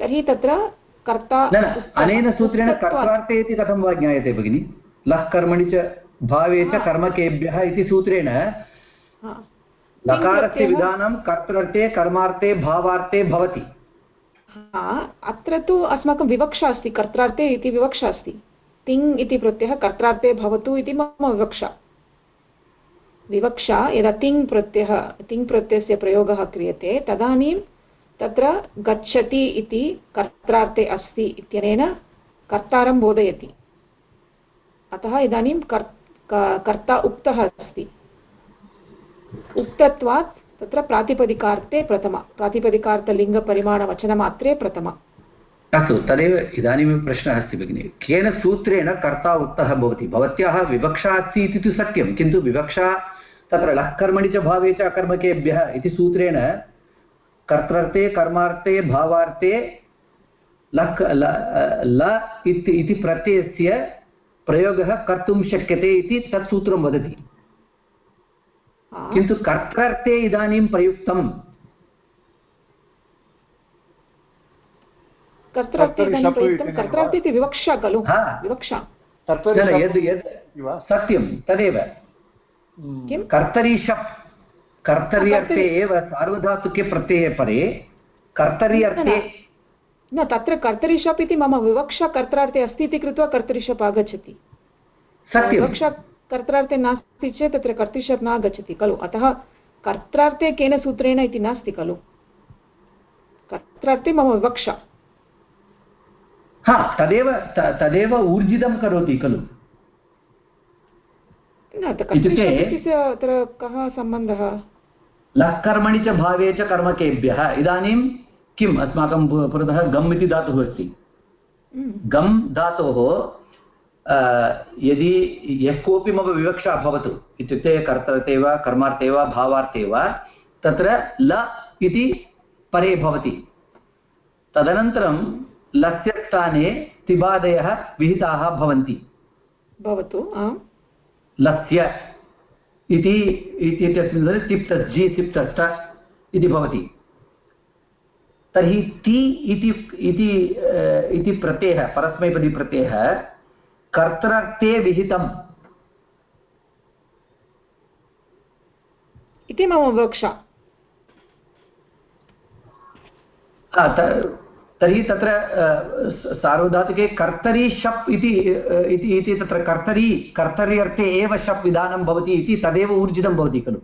तर्हि तत्र कर्ता न न उक्तः- अनेन सूत्रेण कर्त्रार्थे इति कथं वा ज्ञायते भगिनि? लः कर्मणि च भावे च कर्मकेभ्यः इति सूत्रेण लकारस्य विधानं कर्तृर्थे कर्मार्थे भावार्थे भवति। अत्र तु अस्माकं विवक्षा अस्ति कर्त्रार्थे इति विवक्षा अस्ति। तिङ् इति प्रत्ययः कर्त्रार्थे भवतु इति मम विवक्षा। विवक्षा यदा तिङ् प्रत्ययः, तिङ् प्रत्ययस्य प्रयोगः क्रियते, तदानीं तत्र गच्छति इति कर्त्रार्थे अस्ति इत्यनेन कर्तारं बोधयति। अतः इदानीं कर् क- कर्ता उक्तः अस्ति। उक्तत्वात् तत्र प्रातिपदिकार्थे प्रथमा, प्रातिपदिकार्थलिङ्गपरिमाणवचनमात्रे प्रथमा। अस्तु, तदेव इदानीमेव प्रश्नः अस्ति भगिनि। केन सूत्रेण कर्ता उक्तः भवति? भवत्याः विवक्षा अस्ति इति तु सत्यं, किन्तु विवक्षा तत्र लः कर्मणि च भावे च अकर्मकेभ्यः इति सूत्रेण कर्तृर्थे कर्मार्थे भावार्थे लक् ल ल इति इति प्रत्ययस्य प्रयोगः कर्तुं शक्यते इति तत् सूत्रं वदति। किन्तु कर्तृर्थे इदानीं प्रयुक्तं कर्त्रार्थे कर्तरि इदानीं शप् प्रयुक्तं इति कर्त्रार्थे इति विवक्षा खलु हा। सत्यं तदेव। किं कर्तरि शप् कर्तरि अर्थे एव सार्वधातुके प्रत्यये परे कर्तरि अर्थे न तत्र कर्तरिशप् इति मम विवक्षा कर्त्रार्थे अस्ति इति कृत्वा कर्तरिशप् आगच्छति विवक्षा कर्त्रार्थे नास्ति चेत् तत्र कर्तरिशप् न आगच्छति खलु अतः कर्त्रार्थे केन सूत्रेण इति नास्ति खलु कर्त्रार्थे मम विवक्षा हा तदेव तदेव ऊर्जितं करोति खलु इत्युक्ते- अत्र कः सम्बन्धः? लः कर्मणि च भावे च कर्मकेभ्यः। इदानीं किम्? अस्माकं पुरतः गम् इति धातुः अस्ति। हम्म, गम् धातोः यदि यः कोऽपि मम विवक्षा भवतु इत्युक्ते कर्तर्थे वा कर्मार्थे वा भावार्थे वा तत्र ल इति परे भवति। तदनन्तरं लस्य स्थाने तिबादयः विहिताः भवन्ति। भवतु आम्। लस्य इति इत्यस्मिन् तिप्तस् जि तिप्तस्त इति भवति। तर्हि ति इति इति इति प्रत्ययः परस्मैपदीप्रत्ययः कर्तृर्थे विहितम्। इति मम विवक्षा तर्हि तत्र सार्वधातुके कर्तरि शप् इति इति तत्र कर्तरि कर्तरि अर्थे एव शप् विधानं भवति इति तदेव ऊर्जितं भवति खलु।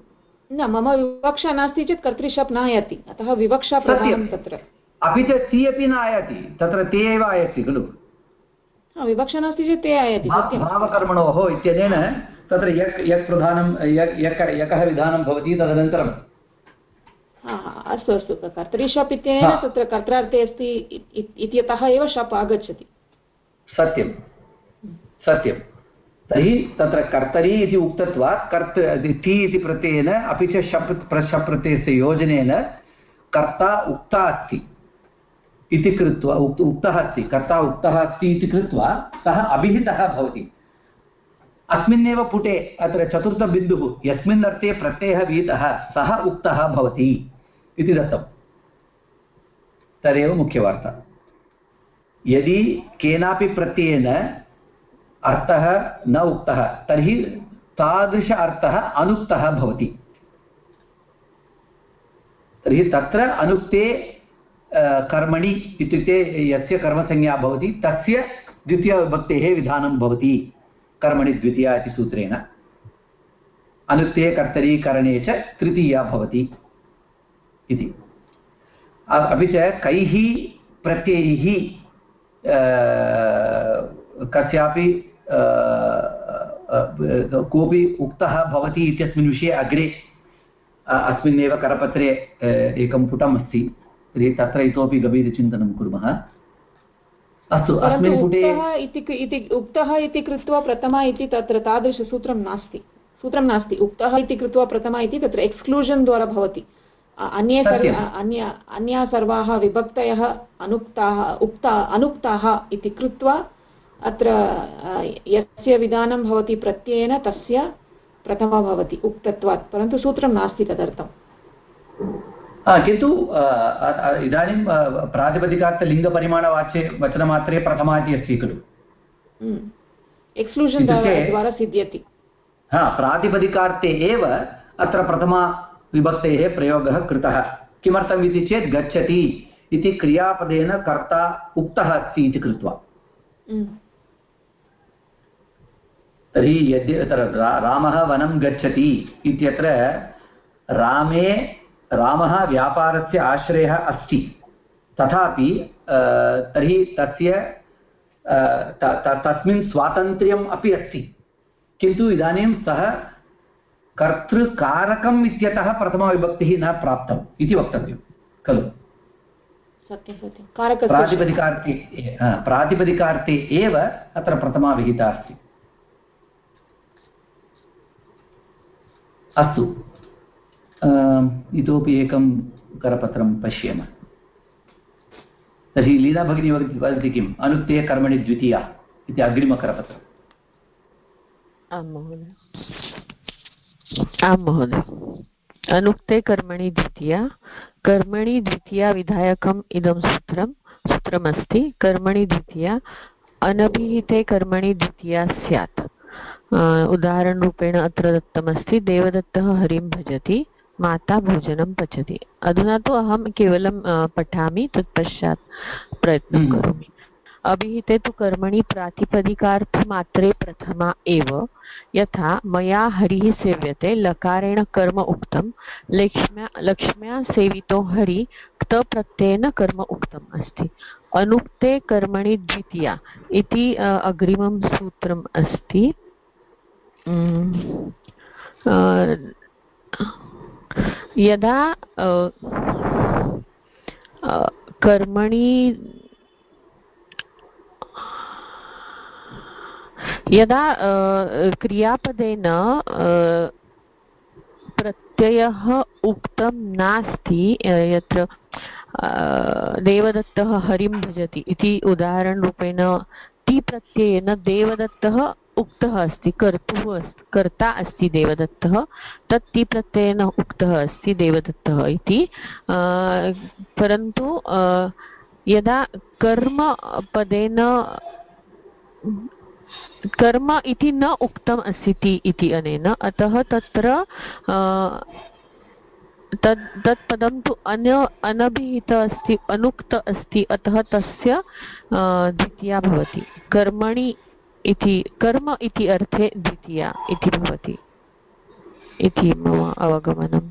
न मम विवक्षा नास्ति चेत् कर्तृशप् न आयाति अतः विवक्षा प्रधानं तत्र। अपि च सि अपि न आयाति तत्र ते एव आयाति खलु। विवक्षा नास्ति चेत् ते आयाति भावकर्मणोः इत्यनेन तत्र यक् यक् प्रधानं यक् यकः विधानं भवति तदनन्तरं। अस्तु अस्तु कर्तरिशप् इत्यनेन तत्र कर्त्रार्थे अस्ति इत्यतः एव शप् आगच्छति। सत्यं। सत्यं। तर्हि तत्र कर्तरी इति उक्तत्वात् कर्त ति इति प्रत्ययेन अपि च शप् शप् प्रत्ययस्य योजनेन कर्ता उक्ता अस्ति इति कृत्वा उक्तः अस्ति। कर्ता उक्तः अस्ति इति कृत्वा सः अभिहितः भवति। अस्मिन्नेव पुटे, अत्र चतुर्थबिन्दुः यस्मिन् अर्थे प्रत्ययः विहितः सः उक्तः भवति इति दत्तं तदेव मुख्यवार्ता। यदि केनापि प्रत्ययेन अर्थः न उक्तः, तर्हि तादृश अर्थः अनुक्तः भवति। तर्हि तत्र अनुक्ते कर्मणि इत्युक्ते, यस्य कर्मसंज्ञा भवति, तस्य द्वितीयविभक्तेः विधानं भवति। कर्मणि द्वितीया इति सूत्रेण अनुक्ते कर्तरी करणे च तृतीया भवति इति। अपि च कैः प्रत्ययैः कस्यापि कोऽपि उक्तः भवति इत्यस्मिन् विषये अग्रे अस्मिन्नेव करपत्रे एकं पुटम् अस्ति तत्र इतोपि गभीरचिन्तनं कुर्मः। अस्तु अस्मिन् पुटे इति उक्तः इति कृत्वा प्रथमा इति तत्र तादृशसूत्रं नास्ति। सूत्रं नास्ति। उक्तः इति कृत्वा प्रथमा इति तत्र एक्स्क्लूषन् द्वारा भवति। अन्ये अन्य अन्या सर्वाः विभक्तयः अनुक्ताः उक्ता अनुक्ताः इति कृत्वा अत्र यस्य विधानं भवति प्रत्ययेन तस्य प्रथमा भवति उक्तत्वात्। परन्तु सूत्रं नास्ति तदर्थम्। किन्तु इदानीं प्रातिपदिकार्थलिङ्गपरिमाणवाच्ये वचनमात्रे प्रथमा इति अस्ति खलु। एक्स्क्लूषन् द्वारा सिद्ध्यति। हा प्रातिपदिकार्थे एव अत्र प्रथमा विभक्तेः प्रयोगः कृतः। किमर्थम् इति चेत् गच्छति इति क्रियापदेन कर्ता उक्तः अस्ति इति कृत्वा। तर्हि यद्य रामः वनं गच्छति इत्यत्र रामे रामः व्यापारस्य आश्रयः अस्ति। तथापि तर्हि तस्य तस्मिन् स्वातन्त्र्यम् अपि अस्ति। किन्तु इदानीं सः कर्तृकारकम् इत्यतः प्रथमाविभक्तिः न प्राप्तम् इति वक्तव्यं खलु? प्रातिपदिकार्थे प्रातिपदिकार्थे एव अत्र प्रथमा विहिता अस्ति। अस्तु। इतोपि एकं करपत्रं पश्येम। तर्हि लीला भगिनी वदति किम्? अनुक्ते कर्मणि द्वितीया इति अग्रिमकरपत्रम्। आं महोदय। आं महोदय। अनुक्ते कर्मणि द्वितीया। कर्मणि द्वितीया विधायकम् इदं सूत्रं, सूत्रमस्ति। कर्मणि द्वितीया। अनभिहिते कर्मणि द्वितीया स्यात्। उदाहरणरूपेण अत्र दत्तमस्ति। देवदत्तः हरिं भजति। माता भोजनं पचति। अधुना तु अहं केवलं पठामि तत्पश्चात् प्रयत्नं हम्म। करोमि। अभिहिते तु कर्मणि प्रातिपदिकार्थमात्रे प्रथमा एव। यथा मया हरिः सेव्यते लकारेण कर्म उक्तं लक्ष्म्या लक्ष्म्या सेवितो हरि क्तप्रत्ययेन कर्म उक्तम् अस्ति। अनुक्ते कर्मणि द्वितीया इति अग्रिमं सूत्रम् अस्ति। यदा कर्मणि, यदा क्रियापदेन प्रत्ययः उक्तं नास्ति यत्र देवदत्तः हरिं भजति इति उदाहरणरूपेण, ति प्रत्ययेन देवदत्तः उक्तः अस्ति, कर्तुः कर्ता अस्ति देवदत्तः, तत् ति प्रत्ययेन उक्तः अस्ति देवदत्तः इति। परन्तु यदा कर्मपदेन कर्म इति न उक्तम् अस्ति इति अनेन, अतः तत्र तद्, तत् पदं तु अन्य अनभिहित अस्ति, अनुक्त अस्ति, अतः तस्य द्वितीया भवति। कर्मणि इति कर्म इति अर्थे द्वितीया इति भवति। इति मम अवगमनम्।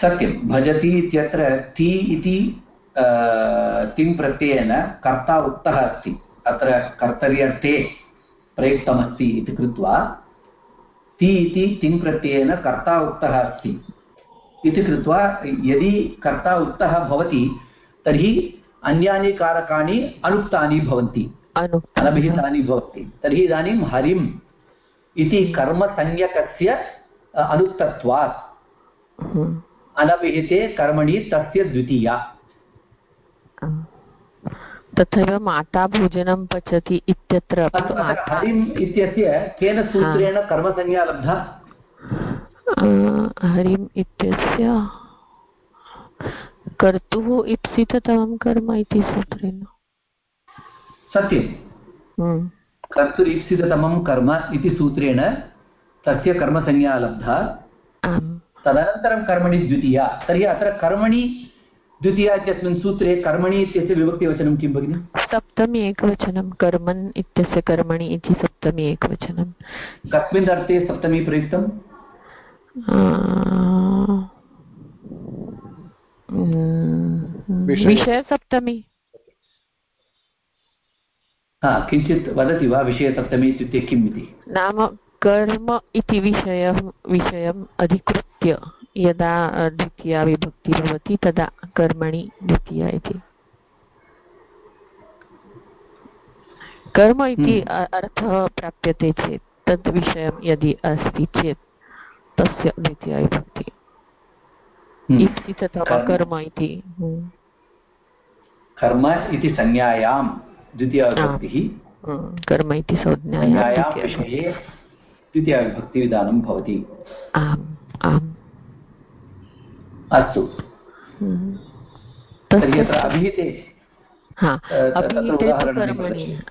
सत्यं, भजति इत्यत्र ति इति तिङ् प्रत्ययेन कर्ता उक्तः अस्ति। अत्र कर्तव्यर्थे प्रयुक्तमस्ति इति कृत्वा ति इति तिङ् प्रत्ययेन कर्ता उक्तः अस्ति। इति कृत्वा यदि कर्ता उक्तः भवति, तर्हि अन्यानि कारकाणि अनुक्तानि भवन्ति। अनभिहितानि भवन्ति तर्हि इदानीं हरिम् इति कर्मसंज्ञकस्य अनुक्तत्वात् हम्म। अनभिहिते कर्मणि तस्य द्वितीया। तथैव माता भोजनं पचति इत्यत्र हरिम् इत्यस्य केन सूत्रेण कर्मसंज्ञा लब्धा? हरिम् इत्यस्य कर्तुः इप्सिततमं कर्म इति सूत्रेण। सत्यं। हम्म। कर्तुरीप्सिततमं कर्म इति सूत्रेण तस्य कर्मसंज्ञा लब्धा। तदनन्तरं कर्मणि द्वितीया। तर्हि अत्र कर्मणि द्वितीया इत्यस्मिन् सूत्रे कर्मणि इत्यस्य विभक्तिवचनं किं भगिनि? सप्तमी एकवचनं कर्मन् इत्यस्य कर्मणि इति सप्तमी एकवचनं कस्मिन् अर्थे सप्तमी प्रयुक्तम्? विषयसप्तमी। किञ्चित् वदति वा विषयसप्तमी इत्युक्ते किम् इति नाम कर्म इति विषयं विषयम् अधिकृत्य यदा द्वितीया विभक्ति भवति तदा कर्मणि द्वितीया इति कर्म इति हम्म। अर्थः प्राप्यते चेत् तद् विषयं यदि अस्ति चेत् तस्य द्वितीया विभक्ति हम्म। कर्म इति हम्म। कर्म इति संज्ञायां द्वितीयाविभक्तिः। कर्म इति संज्ञायां विषये द्वितीयाविभक्तिविधानं भवति। आम् आम्। अस्तु। तर्हि अत्र अभिहिते।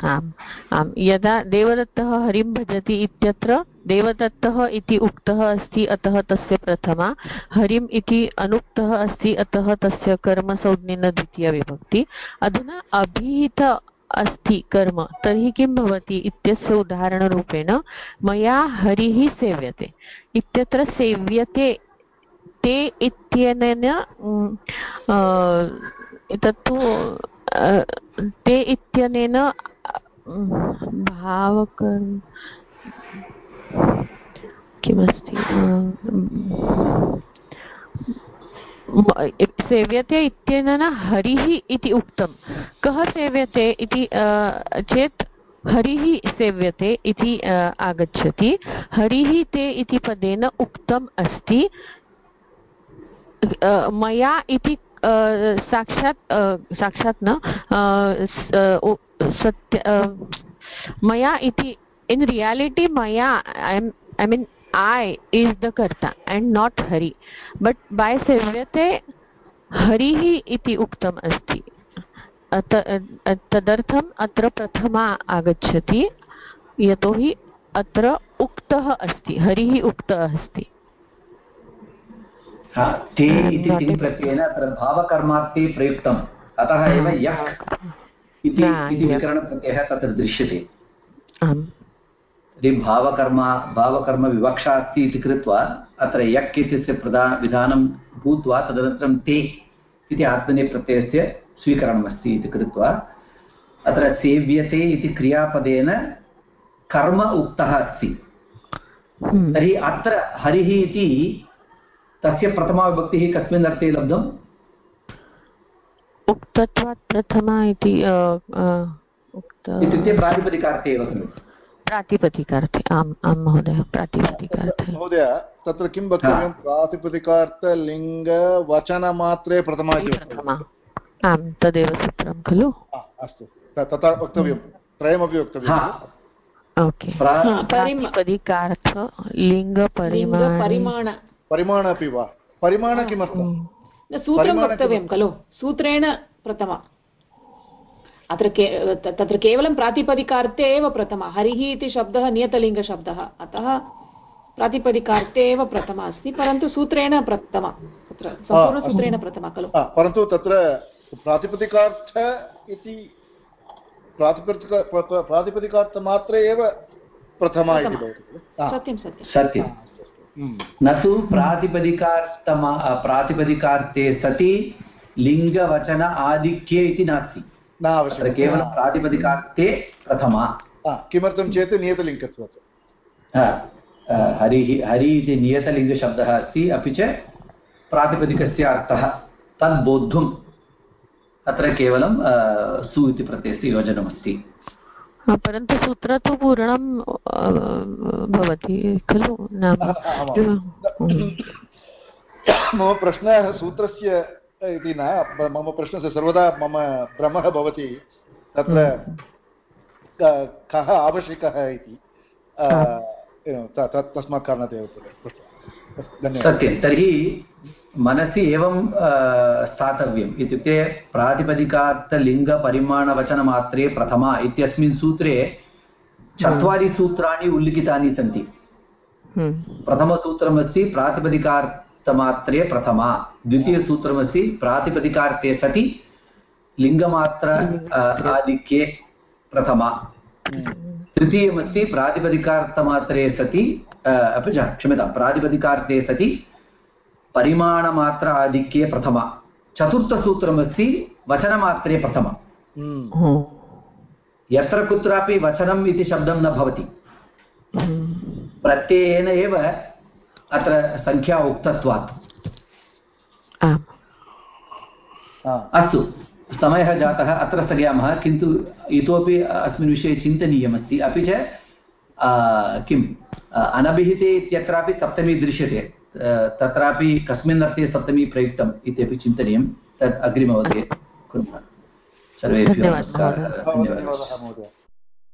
आम् आम् यदा देवदत्तः हरिं भजति इत्यत्र देवदत्तः इति उक्तः अस्ति अतः तस्य प्रथमा। हरिम् इति अनुक्तः अस्ति अतः तस्य कर्मसंज्ञेन द्वितीयविभक्ति अधुना अभिहित अस्ति कर्म तर्हि किं भवति? इत्यस्य उदाहरणरूपेण, मया हरिः सेव्यते। सेव्यते ते इत्यनेन ते भावकर्म सेव्यते इत्यनेन हरिः इति उक्तं। कः सेव्यते इति चेत् हरिः सेव्यते इति आगच्छति। हरिः ते इति पदेन उक्तम् अस्ति। मया इति साक्षात् साक्षात् न सत्य मया इति इन् रियालिटि मया I mean I is the karta and not Hari. But by sevyate हरिः इति उक्तम् अस्ति तदर्थम् अत्र प्रथमा आगच्छति यतोहि अत्र उक्तः अस्ति हरिः उक्तः अस्ति ते इति प्रत्ययेन अत्र भावकर्मार्थे प्रयुक्तम् अतः एव यः इति विकरणप्रत्ययः तत्र दृश्यते आम् यदि भावकर्म भावकर्मविवक्षा अस्ति इति कृत्वा अत्र यक् इत्यस्य प्रधा विधानं भूत्वा तदनन्तरं ते इति आत्मनेप्रत्ययस्य स्वीकरणमस्ति इति कृत्वा अत्र सेव्यते इति क्रियापदेन कर्म उक्तः अस्ति। हम्म। तर्हि अत्र हरिः इति तस्य प्रथमाविभक्तिः कस्मिन् अर्थे लब्धम्? उक्तत्वात् प्रथमा इति इत्युक्ते प्रातिपदिकार्थे एव खलु। प्रातिपदिकार्थे। आम् आं महोदय प्रातिपदिकार्थे। महोदय तत्र किं वक्तव्यं? प्रातिपदिकार्थलिङ्गवचनमात्रे प्रथमा आं तदेव सूत्रं खलु? अस्तु। तथा वक्तव्यं। त्रयमपि वक्तव्यं ओके। हा, प्रातिपदिकार्थ लिङ्गपरिमाण परिमाण अपि वा? परिमाण किमर्थं सूत्रं वक्तव्यं खलु। सूत्रेण प्रथमा। अत्र के तत्र केवलं प्रातिपदिकार्थे एव प्रथमा। हरिः इति शब्दः नियतलिङ्गशब्दः। अतः प्रातिपदिकार्थे एव प्रथमा अस्ति परन्तु सूत्रेण प्रथमा। तत्र सम्पूर्णसूत्रेण प्रथमा खलु। परन्तु तत्र प्रातिपदिकार्थ इति प्रातिपदिक प्र- प्र- प्रातिपदिकार्थमात्रे एव प्रथमा इति भवति सत्यं सत्यं। सत्यं। हम्म, न तु प्रातिपदिकार्थमा प्रातिपदिकार्थे सति लिङ्गवचन आधिक्ये इति नास्ति। न आवश्यकं केवलं प्रातिपदिकार्थे प्रथमा। किमर्थं चेत् नियतलिङ्गत्वात्। हरिः हरि इति नियतलिङ्गशब्दः अस्ति अपि च प्रातिपदिकस्य अर्थः तद् बोद्धुम् अत्र केवलं सु इति प्रत्ययस्य योजनमस्ति। परन्तु सूत्र तु पूर्णं भवति खलु? मम प्रश्नः सूत्रस्य इति न मम प्रश्नस्य सर्वदा मम भ्रमः भवति तत्र कः आवश्यकः इति तस्मात् कारणात् एव सत्यं तर्हि मनसि एवं स्थातव्यम् इत्युक्ते प्रातिपदिकार्थलिङ्गपरिमाणवचनमात्रे प्रथमा इत्यस्मिन् सूत्रे चत्वारि सूत्राणि उल्लिखितानि सन्ति। प्रथमसूत्रमस्ति प्रातिपदिकार्थमात्रे प्रथमा। द्वितीयसूत्रमस्ति प्रातिपदिकार्थे सति लिङ्गमात्र आधिक्ये प्रथमा। तृतीयमस्ति प्रातिपदिकार्थमात्रे सति अपि च क्षम्यतां प्रातिपदिकार्थे सति परिमाणमात्र आधिक्ये प्रथमा। चतुर्थसूत्रमस्ति वचनमात्रे प्रथमा। हम्म, यत्र कुत्रापि वचनम् इति शब्दं न भवति। प्रत्ययेन एव अत्र सङ्ख्या उक्तत्वात् अस्तु। समयः जातः अत्र स्थगयामः किन्तु इतोपि अस्मिन् विषये चिन्तनीयमस्ति। अपि च किम्? अनभिहिते इत्यत्रापि सप्तमी दृश्यते। तत्रापि कस्मिन् अर्थे सप्तमी प्रयुक्तम् इत्यपि चिन्तनीयं। तत् अग्रिमवर्गे कुर्मः। सर्वेभ्यः धन्यवादः